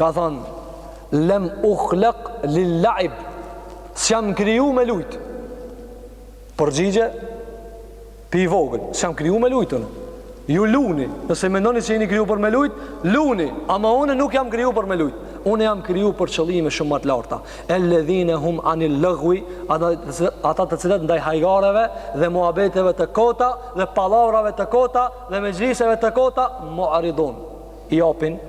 Speaker 1: Ka thënë, Lem ukhlaq lil la'ib. S'jam kriju me lujt. Përgjigje, Pi vogël, s'jam kriju me lujtë unë. Ju luni, nëse mendoni se jeni kriju për me lujtë, luni, ama unë nuk jam kriju për me lujtë. Unë jam kriju për qëllime shumë ma të larta. Elledhine hum anil laghwi, ata të cilët ndaj hajgareve dhe muabeteve të kota dhe palavrave të kota dhe mexhliseve të kota, mu'ridun, i jepin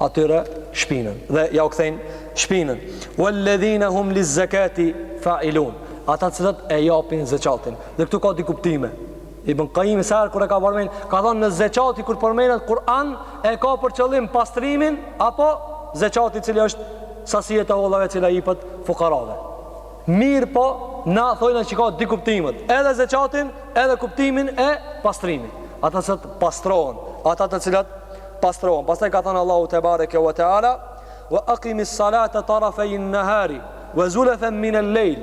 Speaker 1: atyre shpinën dhe ja u kthejnë shpinën wal ladhina hum liz zakati fa'ilun ata të cilët e japin zakatin dhe këtu ka dy kuptime Ibn Kajimi sa herë kur e ka përmen ka thanë në zakati kur përmendet n'Kur'an e ka për qëllim pastrimin apo zakati i cili është sasi e të hollave e cila ipet fukarave Mirpo na thojna që ka dy kuptimet, edhe zekatin, edhe kuptimin e pastrimit. Ata të cilat pastrohen, ata të cilat pastrohen. Pastaj ka thënë Allahu te bareke ve teala, "Wa aqimis salata tarafein nahari wa zulafen min al-layl."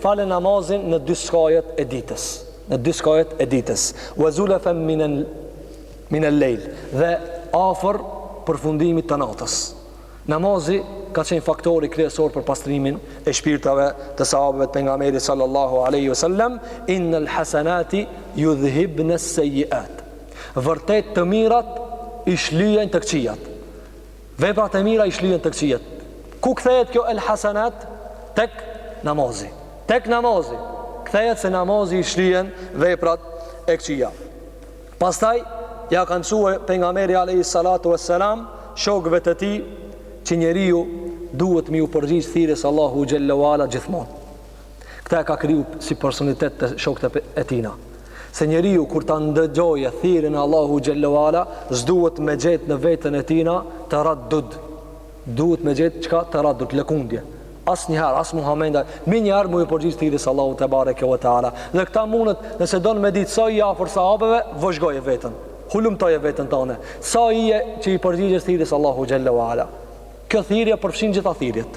Speaker 1: Fale namazin në dy skajet e ditës. Në dy skajet e ditës. Wa zulafen min al-layl. Dhe afër përfundimit të natës. Namazi ka qenë faktori kryesor për pastrimin e shpirtave të sahabëve të pejgamberit sallallahu alaihi wasallam, innal hasanati yudhhibna as-sayyi'at. Vërtet të mirat i shlyejnë të këqijat. Veprat e mira i shlyejnë të këqijat. Ku kthehet kjo el hasanat tek namazi? Tek namazi kthehet se namazi i shlyen veprat e këqija. Pastaj ja ka mësue pejgamberi alejhi salatu ue selam shokëve të tij që njeriu duhet me ju përgjigj thirrjes Allahu xhelle ue ala gjithmonë. Këtë e ka kriju si personalitet te shokët e tina. Se njeriu kur ta ndëgjoje thirrjen e Allahu xhelle ue ala, s'duhet me gjetë në veten e tina taraddud. Duhet me gjet çka, taraddud, lëkundje. Asnjëherë as mu hamend, menjëherë me ju përgjigj thirrjes Allahu te bareke ve teala. Dhe këta mundet, nëse don me ditë sa je afër sahabeve, vëzhgoje veten. Hulumtoje veten tënde. Sa je që i përgjigjesh thirrjes Allahu xhalla ve ala. Kjo thirrje përfshin gjitha thirrjet.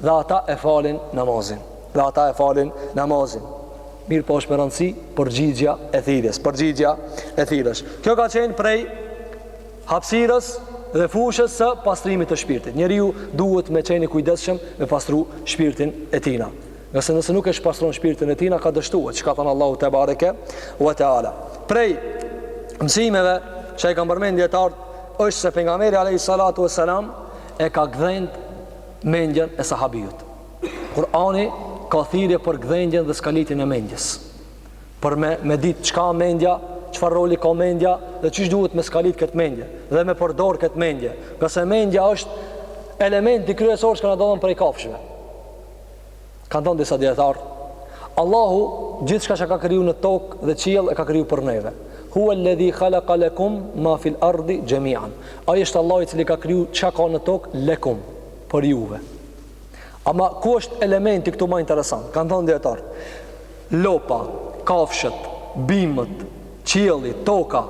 Speaker 1: dhe ata e falin namazin. Dhe ata e falin namazin. Mirëpo është me rëndësi përgjigjja e thirrjes. Përgjigjja e thirrjes. Kjo ka qenë prej hapsirës dhe fushës së pastrimit të shpirtit. Njeriu duhet me qenë i kujdesshëm me pastru shpirtin e tina. Nëse nëse nuk e pastron shpirtin e tina, ka dështue, ç'ka thënë Allahu te bareke u e te ala. Prej mësimeve që e ka me përmend, tjetër është se pejgamberi a.s. e ka gdhend mendjen e sahabiut. Kur'ani ka thirrje për gdhendjen dhe skalitjen e mendjes. Për me me ditë çka mendja, çfarë roli ka mendja dhe qysh duhet me skalit këtë mendje dhe me përdor këtë mendje. Ngase mendja është elementi kryesor që na dallon prej kafshëve. Kanë thënë disa dijetarë, Allahu gjithçka që ka kriju në tokë dhe qiell e ka kriju për neve. Huwa alladhi khalaqa lakum ma fi al-ardi jami'an. Ai është Allahu i cili ka kriju çka ka në tokë lakum për juve. Ama ku është elementi këtu ma interesant? Kanë thënë dijetarë, lopa, kafshët, bimët, qielli, toka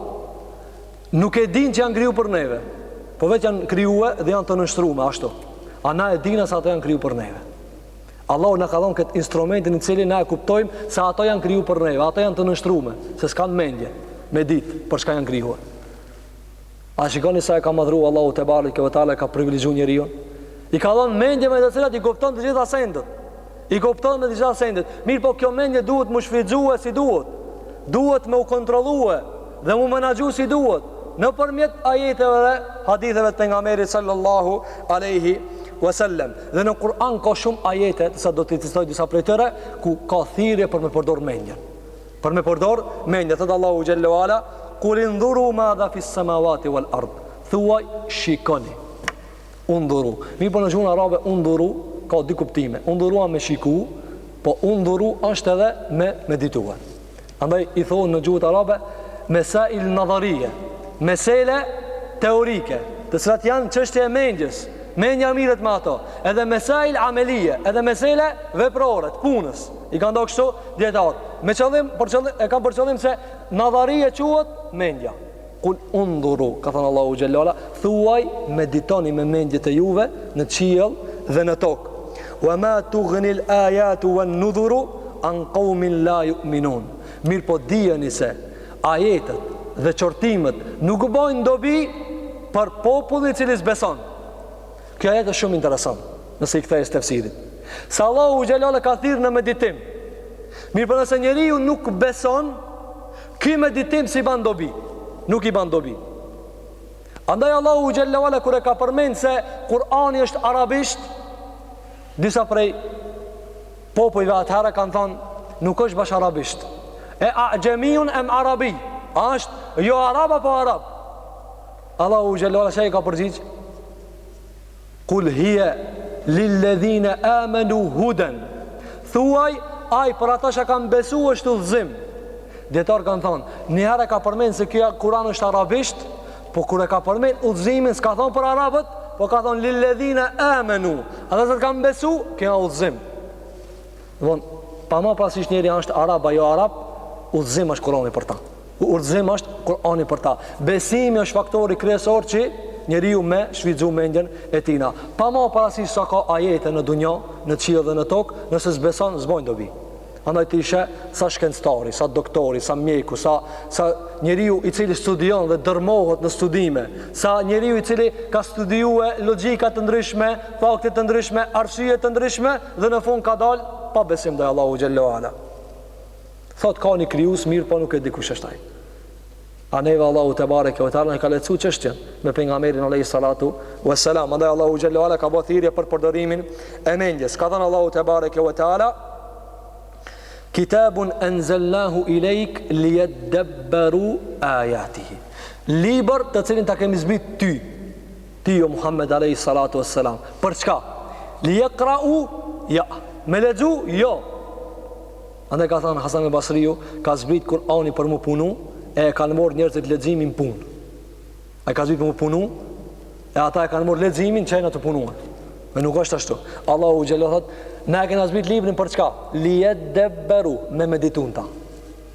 Speaker 1: nuk e dinë që janë kriju për neve. Po vetë janë krijue dhe janë të nënshtrume ashtu. A na e dinë se ato janë kriju për neve? Allahu na ka dhon këtë instrumentin me të cilin na e kuptojmë se ato janë kriju për neve, ato janë të nënshtrume, se s'kanë mendje, me ditë, për çka janë kriju. A shikoni sa e ka madhëru Allahu tebareke ve teala, e ka privilegju njeriun? I ka dhënë mendje me të cilat i kupton të gjitha sendet. I kupton me të gjitha sendet. Mirëpo kjo mendje duhet m'u shfrytëzue si duhet. Duhet me u kontrollue dhe m'u menaxhu si duhet. Nëpërmjet ajeteve dhe haditheve të Pejgamberit sallallahu aleyhi wasallam. Dhe në Kur'an ka shumë ajete, disa do t'i citoj disa prej tyre, ku ka thirrje për me përdor mendjen. Për me përdor mendjen, thotë Allahu xhelle ue ala, "Kul undhuru ma dha fis samawati wal ard." Thuaj, shikoni. Undhuru. Mirëpo në gjuhën arabe undhuru ka dy kuptime. Undhuru a me shiku, po undhuru është edhe me meditue. Andaj i thonë në gjuhën arabe mesail nadharie, mesele teorike, të cilat janë çështje e mendjes. Mendja merret me ato, edhe mesail amelie, edhe mesele veprore të punës. I kanë nda kështu dijetarët. Me qëllim, e kam për qëllim se nadharie quhet mendja. Kul undhuru, ka thënë Allahu xhelle ue ala, thuaj meditoni me mendjet e juve në qiell dhe në tokë. Wa ma tughni al-ayatu wan-nudhuru an qaumin la yu'minun. Mirpo dijeni se ajetet dhe qortimet nuk bojnë dobi për popullin i cili s'beson. Kjo ajet është shumë interesant, nëse i kthehesh tefsirit. Se Allahu xhelle ue ala ka thirrë në meditim. Mirpo nëse njeriu nuk beson, Ky meditim s'i ban dobi, nuk i ban dobi. Andaj Allahu xhelle ue ala kur e ka përmend se Kurani është arabisht, disa prej popujve atëherë kanë thonë, nuk është bash arabisht. E axhemijun em arabi, a është jo arab apo arab. Allahu xhelle ue ala si i ka përgjigj, Kul hije lil ledhine amenu huden Thuaj, ai për ata që kanë besu është udhëzim Dijetarët kanë thonë, njëherë e ka përmend se kjo Kuran është arabisht Po kur e ka përmend udhëzimin, s'ka thonë për arabët Po ka thonë lil ledhine amenu Ata që kanë besu, kjo a udhëzim Von, pa marrë parasysh njeri është arab a jo arab, udhëzim është kurani për ta. Udhëzim është kurani për ta. Besimi është faktori kryesor që njeriu me shfrytëzu mendjen e tina. Pa marrë parasysh sa ka ajete në dunja, në qiell dhe në tokë, nëse s'beson, s'bojnë dobi. Andaj ti e sheh sa shkencëtari, sa doktori, sa mjeku, sa, sa njeriu i cili studion dhe dërmohet në studime, sa njeriu i cili ka studiue logjika të ndryshme, fakte të ndryshme, arsye të ndryshme, dhe në fund ka dal pa besim ndaj Allahut xhelle ue ala. Thot ka një krijues mirë po nuk e di kush është ai. A neve Allahu tebareke ve teala na e ka lehtësu çështjen me pejgamberin alayhi salatu ve selam. Andaj Allahu xhelle ue ala ka bo thirrje për përdorimin e mendjes. Ka thënë Allahu tebareke ve teala Kitabun anzalnahu ilayk liyadabbaru ayatihi. Libër të cilin ta kemi zbrit ty Ti o Muhammed alejhi salatu ue selam, për çka? Li yaqra'u ja, me lexu jo. Andaj ka thënë Hasan al-Basriu, ka zbrit Kur'ani për m'u punu, e e kanë marrë njerëzit leximin punë. Ai ka zbrit për m'u punu, e ata e kanë marrë leximin që jena tu punue. E nuk është ashtu. Allahu xhelle ue ala thot, na e kena zbrit librin për çka? Li yadabbaru me meditu në ta.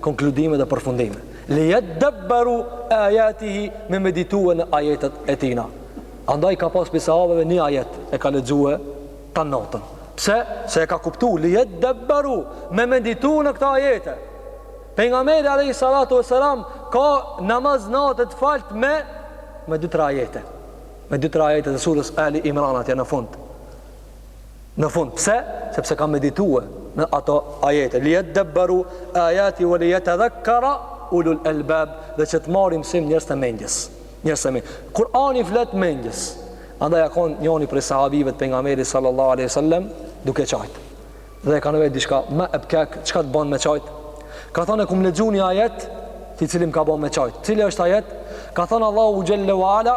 Speaker 1: konkludime dhe përfundime. Li jeddebberu ajatihi me meditue në ajetet e tina. Andaj ka pas pi sahabeve një ajet e ka lexue tan natën. Pse? Se e ka kuptu, li jeddebberu me meditu në këta ajete. Pejgamberi alejhi salatu ve selam ka namaz nate të falt me me dy tre ajete. Me dy tre ajete të sures Ali Imran atje në fund. Në fund, pse? Sepse ka meditue në ato ajete. Li jeddebberu ajatihi ue li jetedhekkere ulul elbab dhe që të marrin msim njerëz të mendjes. Njerëz të mendjes. Kurani i flet mendjes. Andaj a kon njoni prej sahabive te Pejgamberit sallallahu aleyhi sallem duke qajt. Dhe e kanë vet dishka ma e pkek, çka të bon me qajt? Ka thonë e kom lexu ni ajet, i cili m'ka bo me qajt. Cili është ajet? Ka thonë Allahu xhelle ue ala,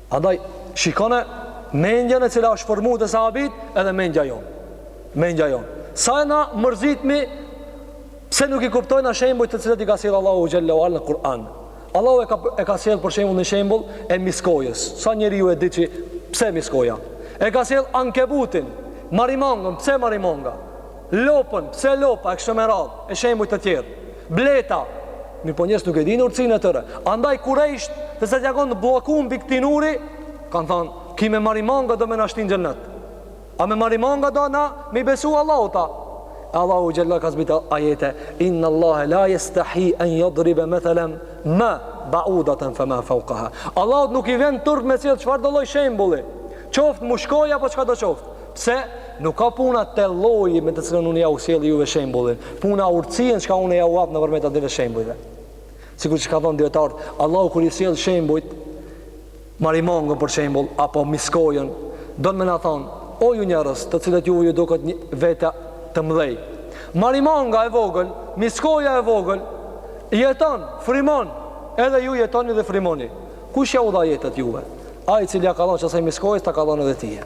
Speaker 1: Andaj shikone mendjen e cila është formuar te sahabët edhe mendja jon. Mendja jon. Sa e na mërzitmi pse nuk i kuptojna shembujt të cilët i ka sjell Allahu xhelle ue ala në Kur'an. Allahu e ka e ka sjell për shembull ni shembull e miskojës. Sa njeriu e di qi pse miskoja? E ka sjell ankebutin, marimangën, pse marimonga? Lopën, pse lopa, e kështu me radhë, e shembuj të tjerë. Bleta, mirëpo njerëzit nuk e dinë urtësinë e tyre. Andaj kurejshët, se sa janë kon bllokun pi këti nuri, kanë thënë, "Ky me marimanga do me na shti në xhennet." A me marimanga do na me i besu Allahut a? E Allahu xhelle ka zbrit ajete, "Inna Allahe la yastahi an yadriba mathalan ma ba'udatan fama fawqaha." Allahut nuk i vjen turp me sjell çfarëdo lloj shembulli, qoftë mushkoj apo çkado qoftë. Pse nuk është puna te lloji me të cilën unë ja u sjell juve shembullin, puna te urtësia çka unë ja u jap nëpërmjet atyre shembujve. Sikur që kanë thënë dietarët, Allahu kur i sjell shembujt Marimongën për shembull apo Miskojën, don me na thon, o ju njerëz, të cilët juve ju duket veta të mëdhej. Marimonga e vogël, Miskoja e vogël, jeton, frymon, edhe ju jetoni dhe frymoni. Kush ja u dha jetën juve? Ai i cili ja ka dhënë qasaj Miskojës, ta ka dhënë edhe tije.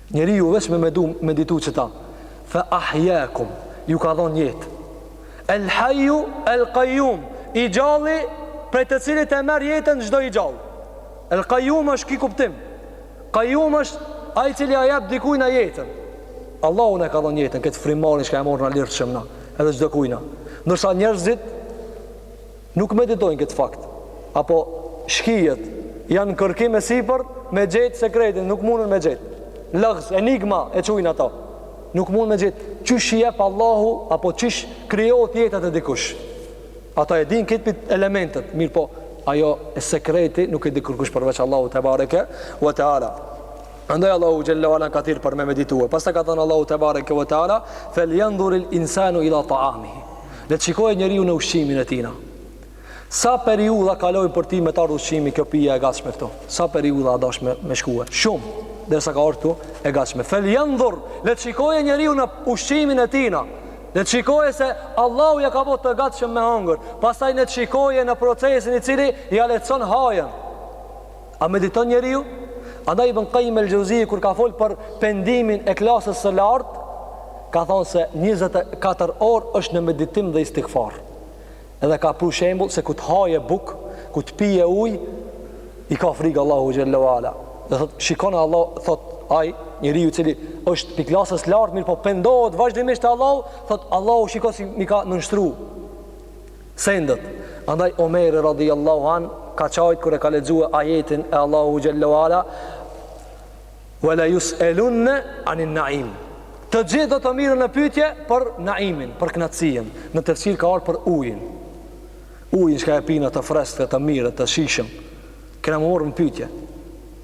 Speaker 1: Njeriu veç me e meditu qëta Fa ahjakum Ju ka dhon jet El haju el kajum I gjalli Prej të cilit e merr jetën çdo i gjall El kajum është ki kuptim Kajum është Ai i cili ja jep dikujna jetën Allahu na ka dhon jetën Këtë frymarrjen çka e morrna lirshëm na Edhe çdo kujna Ndërsa njerëzit Nuk meditojnë këtë fakt. Apo shkencat janë në kërkim e sipër me gjetë sekretin, nuk mundën me gjetë. Lugz, enigma e qujnë ato. Nuk mundën me gjetë qysh e jep Allahu apo qysh krijohet jeta te dikush. Ata e dinë këtë prej elementet, mirëpo ajo e sekretit nuk e di kërkush përveç Allahu te bareke ve teala. Andaj Allahu xhella wala ka thirr për me medituar. Pastaj ka thënë Allahu te bareke ve teala, "Fel yanzuril insanu ila ta'amihi." Le të shikojë njeriu në ushqimin e tina. Sa periudha kalojnë për ti me të ardhë ushqimi kjo pija e gatshme këtu? Sa periudha a dashme me shkue? Shumë, derisa ka ardh këtu e gatshme. Fel jendhur, le të shikojë njeriu në ushqimin e tina. Le të shikojë se Allahu ja ka bo të gatshëm me hangër. Pastaj le të shikojë në procesin i cili ja lehtëson hajën. A mediton njeriu? Andaj Ibn Qayyim el-Jauziy kur ka fol për pendimin e klasës së lartë, ka thonë se 24 orë është në meditim dhe istighfar. Edhe ka pru shembull se kur të haje bukë, kur të pije ujë, i ka frikë Allahut xhelle ve ala. Dhe thot shiko Allahu thot ai njeriu i cili është prej klasës s'lartë mirëpo pendohet vazhdimisht te Allahu, thot Allahu shiko si m'i ka nënshtruar Sendet, andaj Omeri radhijallâhu anhë ka qajtë kur e ka lexue ajetin e Allahut xhelle ve ala, Ve le jus'elunne anin naim, Të gjithë do të merren në pyetje për naimin, për kënaqësinë. Në tefsir ka ardhur për ujin. Ujin çka e pina të freskët, të mirë, të shijshëm. Kena me u morë në pyetje.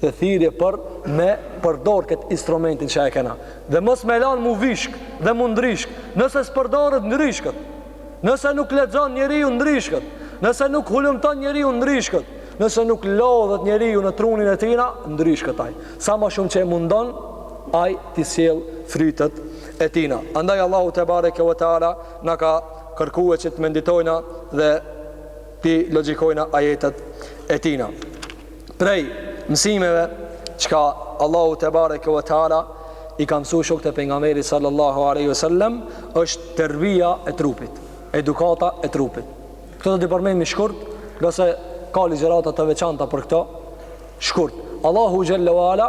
Speaker 1: dhe thirrje për me përdor këtë instrumentin që e kena. Dhe mos me lanë mu vishk dhe mu ndrishk, nëse s'përdoret ndrishket, nëse nuk lexon njeriu ndrishket, nëse nuk hulumton njeriu ndrishket, nëse nuk lodhet njeriu në trunin e tina, ndrishket aj. Sa ma shumë që e mundon, aj t'i sjell frytet e tina. Andaj Allahu te bareke ve teala na ka kërkuar që të menditojna dhe t'i logjikojna ajetet e tina. Prej mësimeve çka Allahu tebareke ve teala i ka msu shokët e pejgamberit sallallahu alaihi wasallam është terbija e trupit, edukata e trupit. Këto do t'i përmendim shkurt, ngase ka ligjërata të veçanta për këto. Shkurt. Allahu xhelle ve ala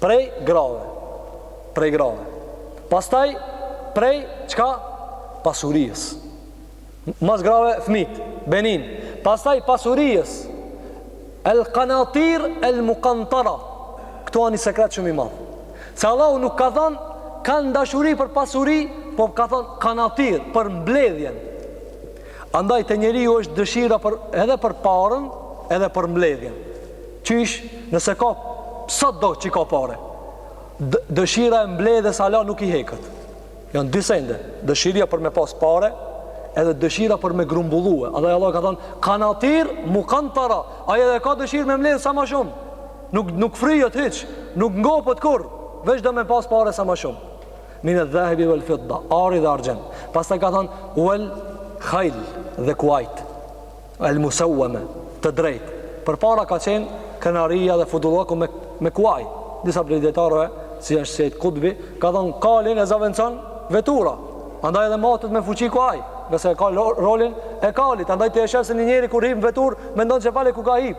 Speaker 1: Prej grave. Prej grave. Pastaj prej çka? Pasurijës. Mas grave fëmijt, benin. Pastaj pasurijës. El kanatir el mukantara. Këtu â ni sekret shumë i madh. Se Allahu nuk ka thanë, kanë dashuri për pasuri, po ka thanë kanatir, për mbledhjen. Andaj te njeriu është dëshira për, edhe për paren, edhe për mbledhjen. Qysh, nëse ka sado që ka pare, dëshira e mbledhjes hala nuk i heket. Janë dy sende, dëshira për me pas pare, edhe dëshira për me grumbullue. Andaj Allah ka thanë, kanatir mukantara, ai edhe ka dëshirë me mbledh sa ma shumë. Nuk, nuk fryhet hiç, nuk ngopet kurrë, veç do me pas pare sa ma shumë. Mine dhehebi vel fidda, ari dhe argjend. Pastaj ka thanë, uel khajl dhe kuajt. El Musawwama, të drejtë. Përpara ka qenë krenaria dhe fudullëku me me kuaj. Disa prej dijetarëve, si është Sejd Kutbi, ka thanë kalin e zavendson vetura. Andaj edhe matet me fuqi kuaj, ngase e ka rolin e kalit, andaj ti e sheh se një njeri kur hip n'veturë, mendon që vallë ku ka hip.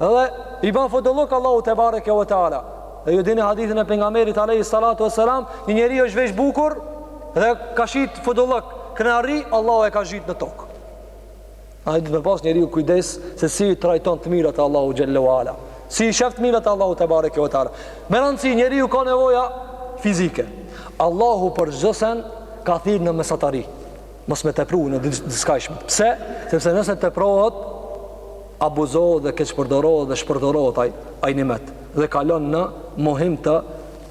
Speaker 1: Edhe i ban fudullëk Allahut tebareke ve teala. Dhe ju e dini hadithin e pejgamberit alayhi salatu wassalam, një njeri është vesh bukur dhe ka shit fudullëk, krenari Allahu e ka zhyt në tokë. Ai duhet me pas njeriu kujdes se si i trajton të mirat e Allahut xhelle ve ala. Si i shef të mirat e Allahut tebareke ve teala. Me rëndësi njeriu ka nevoja fizike. Allahu për çdo send ka thirrë në mesatari. Mos me tepru në dy skajshme. Pse? Sepse nëse teprohet, abuzohet dhe keqpërdorohet dhe shpërdorohet ai, ai nimet. Dhe kalon në mohim të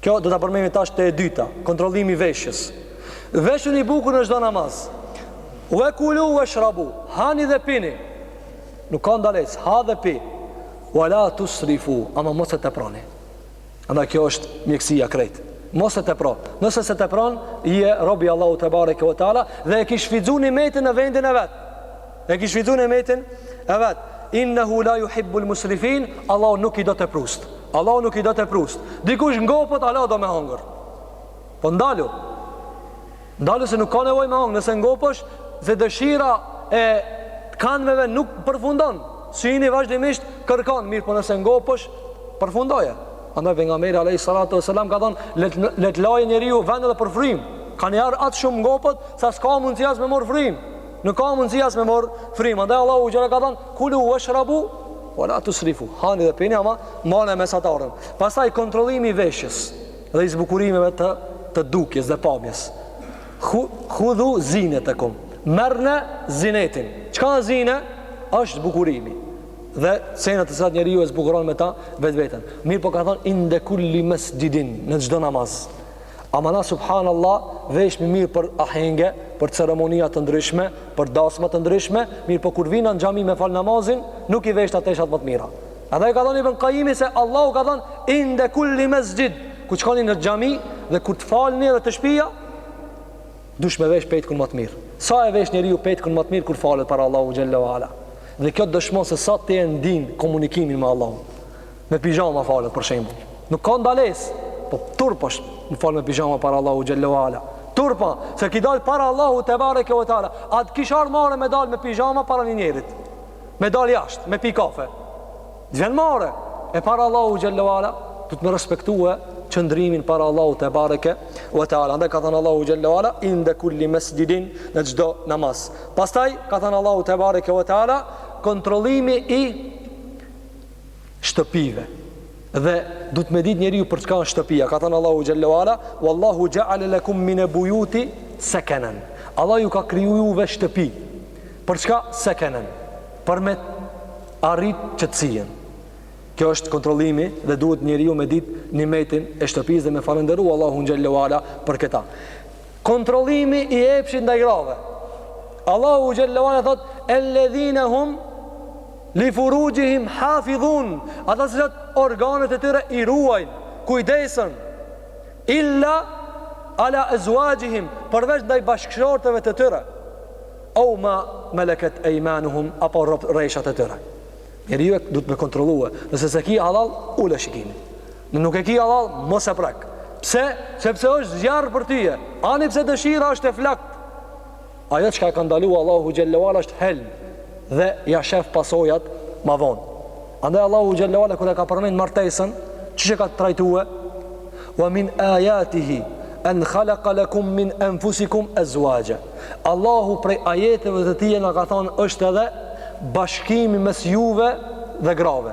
Speaker 1: Kjo do ta përmendim tash te e dyta, kontrollimi i veshjes. Veshuni bukur në çdo namaz. Wa kulu washrabu, hani dhe pini. Nuk ka ndalesë, ha dhe pi. Wala tusrifu, ama mos e teproni. Andaj kjo është mjekësia krejt. Mos e tepro. Nëse s'e tepron, je rob i Allahut tebareke ve teala dhe e ki shfrytëzu nimetin në vendin e vet. E ki shfrytëzu nimetin e vet. Innehu la juhibbul musrifin, Allah nuk i do tepruesit. Allah nuk i do tepruesit. Dikush ngopet, hala do me hangër. Po ndalu. Ndalu se nuk ka nevojë me hangër. Nëse ngopesh, se dëshira e kanëve nuk përfundon. Syni vazhdimisht kërkon, mirëpo nëse ngopesh, përfundoje. Andaj pejgamberi alejhi salatu ve selam ka thanë, le t', le t'lajë njeriu vend edhe për frymë. Kanjiherë aq shumë ngopet, sa s'ka mundësi as me marrë frymë. Nuk ka mundësi as me mor frymë. Andaj Allahu xhela ka thon kulu washrabu wala tusrifu. Hani dhe pini ama mane mesataren. Pastaj kontrollimi i veshjes dhe i zbukurimeve të të dukjes dhe pamjes. Khudhu zinatakum. Merrne zinetin. Çka â zine? Është zbukurimi. Dhe senet të cilat njeriu e zbukuron me ta vetveten. Mirëpo ka thon inde kulli masjidin në çdo namaz. Ama na subhanallah, veshmi mirë për ahenge, për ceremonia të ndryshme, për dasma të ndryshme, mirëpo kur vina në xhami me fal namazin, nuk i vesh ata teshat ma të mira. Andaj ka thon Ibn Qayimi se Allahu ka thon inde kulli masjid, kur shkoni në xhami dhe kur të falni edhe te shpia, duhesh me vesh petkun ma të mirë. Sa e vesh njeriu petkun ma të mirë kur falet para Allahu xhallahu ala. Dhe kjo dëshmon se sa ti e ndin komunikimin me Allahun. Me pijama falet për shembull. Nuk ka ndalesë. Po turp është, me u fal me pijama para Allahu xhallahu ala. Turp â, se ki dal para Allahu te bareke ve teala. A të kish ardh marre me dal me pijama para një njerit? Me dal jashtë, me pi kafe. T'vjen marre e para Allahu xhallahu ala, duhet me respektue qëndrimin para Allahu te bareke ve teala. Andaj ka thënë Allahu xhallahu ala inde kulli masjidin në çdo namaz. Pastaj ka thënë Allahu te bareke ve teala kontrollimi i shtëpive. Dhe duhet me ditë njeriu për çka është shtëpia. Ka thënë Allahu xhallahu ala, "Wallahu ja'ala lakum min buyuti sakanan." Allah ju ka kriju juve shtëpi. Për çka sakanan? Për me arrit qetësinë. Kjo është kontrollimi dhe duhet njeriu me ditë nimetin e shtëpisë dhe me falënderu Allahu xhallahu ala për këtë. Kontrollimi i epshit ndaj grave. Allahu xhallahu ala thot: "Elledhine hum Li furujihim hafidhun, ata të cilët organet e tyre i ruajnë, kujdesën. Illa ala azwajihim, përveç ndaj bashkëshorteve të tyre. Au ma malakat aymanuhum, apo robëreshat e tyre. Njeriu e duhet me kontrollue, nëse s'e ki halal, ule shikimin. Nuk e ki halal, mos e prek. Pse? Sepse është zjarr për ty. Ani pse dëshira është e flaktë. Ajo çka e ka ndalu Allahu xhallahu ala është helm dhe ja shef pasojat ma vonë. Andaj Allahu xhallahu ala kur e ka përmend martesën, çish e ka trajtue? Wa min ayatihi an khalaqa lakum min anfusikum azwaja. Allahu prej ajeteve të tij na ka thënë është edhe bashkimi mes juve dhe grave.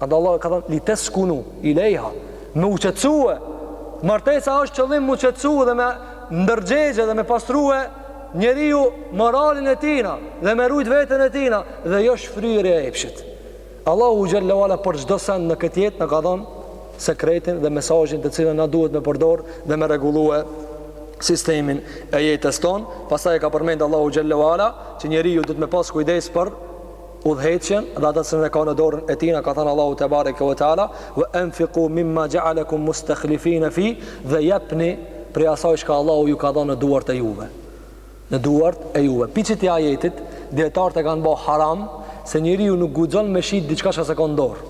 Speaker 1: Andaj Allahu ka thënë li teskunu ilejha, me u qetësue. Martesa është qëllim m'u qetësue dhe me ndërgjegje dhe me pastrue njeriu moralin e tina dhe me rujt vetën e tina dhe jo shfryrje e epshit. Allahu xhelle ve ala për çdo send në këtë jetë na ka dhënë sekretin dhe mesazhin të cilën na duhet me përdor dhe me rregullue sistemin e jetës tonë. Pastaj e ka përmend Allahu xhelle ve ala që njeriu duhet me pas kujdes për udhëheqjen dhe atë sen e ka në dorën e tina ka thënë Allahu tebareke ve teala ve enfiku mimma xhealekum mustahlefine fihi dhe jepni prej asaj çka Allahu ju ka dhënë në duart e juve në duart e juve pi' kësi ajetit dietarët e kanë bo haram se njeriu nuk guxon me shit diçka çka s'e ka në dorë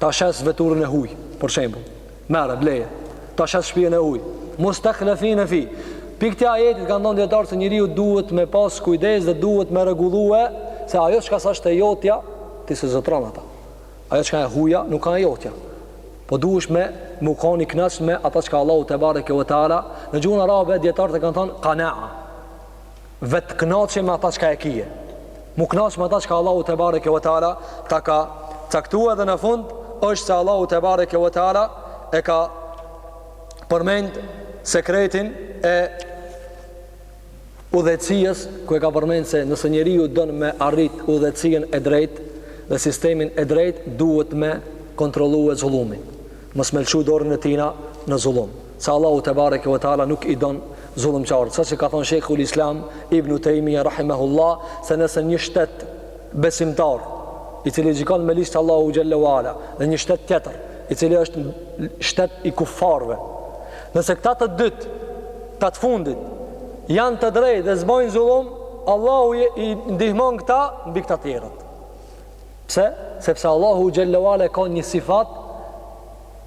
Speaker 1: Ta shes veturën e huj, për shembull. Merre, bleje. Ta shes shpijën e huj. Mustahlefine fihi. Pi' këtij ajetit kanë thonë dietarët se njeriu duhet me pas kujdes dhe duhet me rregullue se ajo çka s'asht e jotja, ti s'e zotron ata. Ajo çka e huja nuk a e jotja. Po duhesh me u kanë i knaqt me ata çka Allahu tebareke ve teala në gjuhën arabe dietarët i kanë thënë kanaa. Vetëknaqësi me ata çka e kije. M'u kënaq me ata çka Allahu tebareke ve teala ta ka caktu edhe në fund është se Allahu tebareke ve teala e ka përmend sekretin e udhëheqësisë ku e ka përmend se nëse njeriu don me arrit udhëheqësinë e drejtë dhe sistemin e drejtë duhet me kontrollue zullumin. Mos me lëshu dorën e tina në zullum. se Allahu tebareke ve teala nuk i don zullumqarët, siç e ka thënë Shejhul Islam Ibn Tejmija rahimehullah se nëse një shtet besimtar i cili gjikon me ligjt e Allahut xhelle ve ala dhe një shtet tjetër i cili është shtet i kufarëve. Nëse këta të dytë, këta të fundit janë të drejtë dhe s'bojnë zullum, Allahu i ndihmon këta mbi këta të tjerët. Pse? Sepse Allahu xhelle ve ala ka një sifat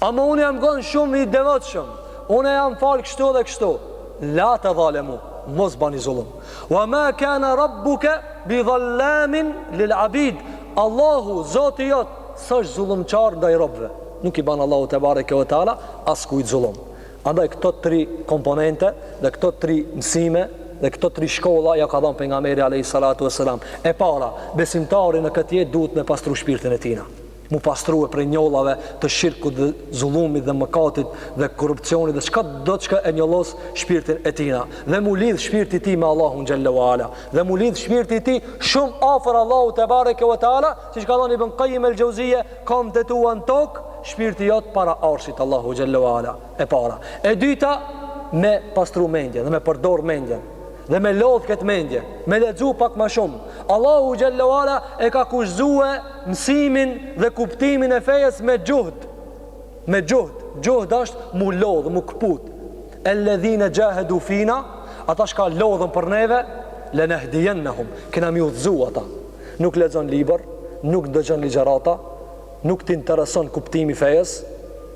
Speaker 1: Ama unë jam kon shumë i devotshëm. Unë jam fal kështu edhe kështu. La tedhalemu, mos bani zullum. Wa ma kana rabbuka bi dhallamin lil abid. Allahu, Zoti jot, s'asht zullumqar ndaj robëve. Nuk i ban Allahu tebareke ve teala askujt zullum. Andaj këto tri komponente dhe këto tri mësime dhe këto tri shkolla i ka dhënë pejgamberi alejhi salatu vesselam. E para, besimtari në këtë jetë duhet me pastru shpirtin e tina. m'u pastrue prej njollave të shirkut dhe zullumit dhe mëkatit dhe korrupsionit dhe çkado çka e njollos shpirtin e tina dhe m'u lidh shpirti i tij me Allahun xhelle ve ala dhe m'u lidh shpirti i tij shumë afër Allahut tebareke ve teala siç ka thënë Ibn Kajim el-Xheuzije kambt e tua n'tokë shpirti jot para arshit Allahut xhelle ve ala e para e dyta me pastru mendjen dhe me përdor mendjen dhe me lodh këtë mendje, me lexu pak më shumë. Allahu xhelle ve ala e ka kushtëzue mësimin dhe kuptimin e fesë me xhuhd. Me xhuhd, xhuhd është m'u lodh, m'u kput. Elledhine xhahedu fina, ata çka lodhen për neve, lenehdijennehum, kena mi udhzu ata. Nuk lexon libër, nuk dëgjon ligjërata, nuk të intereson kuptimi i fesë,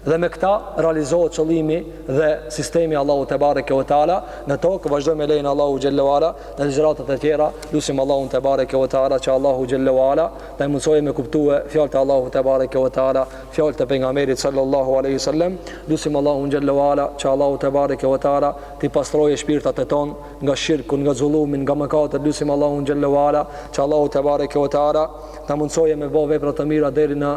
Speaker 1: Dhe me këta realizohet qëllimi dhe sistemi i Allahut tebareke ve teala në tokë vazhdojmë me lejen e Allahut xhelle ve ala në ligjëratat e tjera lusim Allahun tebareke ve teala që Allahu xhelle ve ala të mësojë me kuptue fjalët e Allahut tebareke ve teala fjalët e pejgamberit sallallahu alaihi wasallam lusim Allahun xhelle ve ala që Allahu tebareke ve teala t'i pastrojë shpirtat e tonë nga shirku nga zullumi nga mëkatet lusim Allahun xhelle ve ala që Allahu tebareke ve teala të mësojë me bë vepra të mira deri në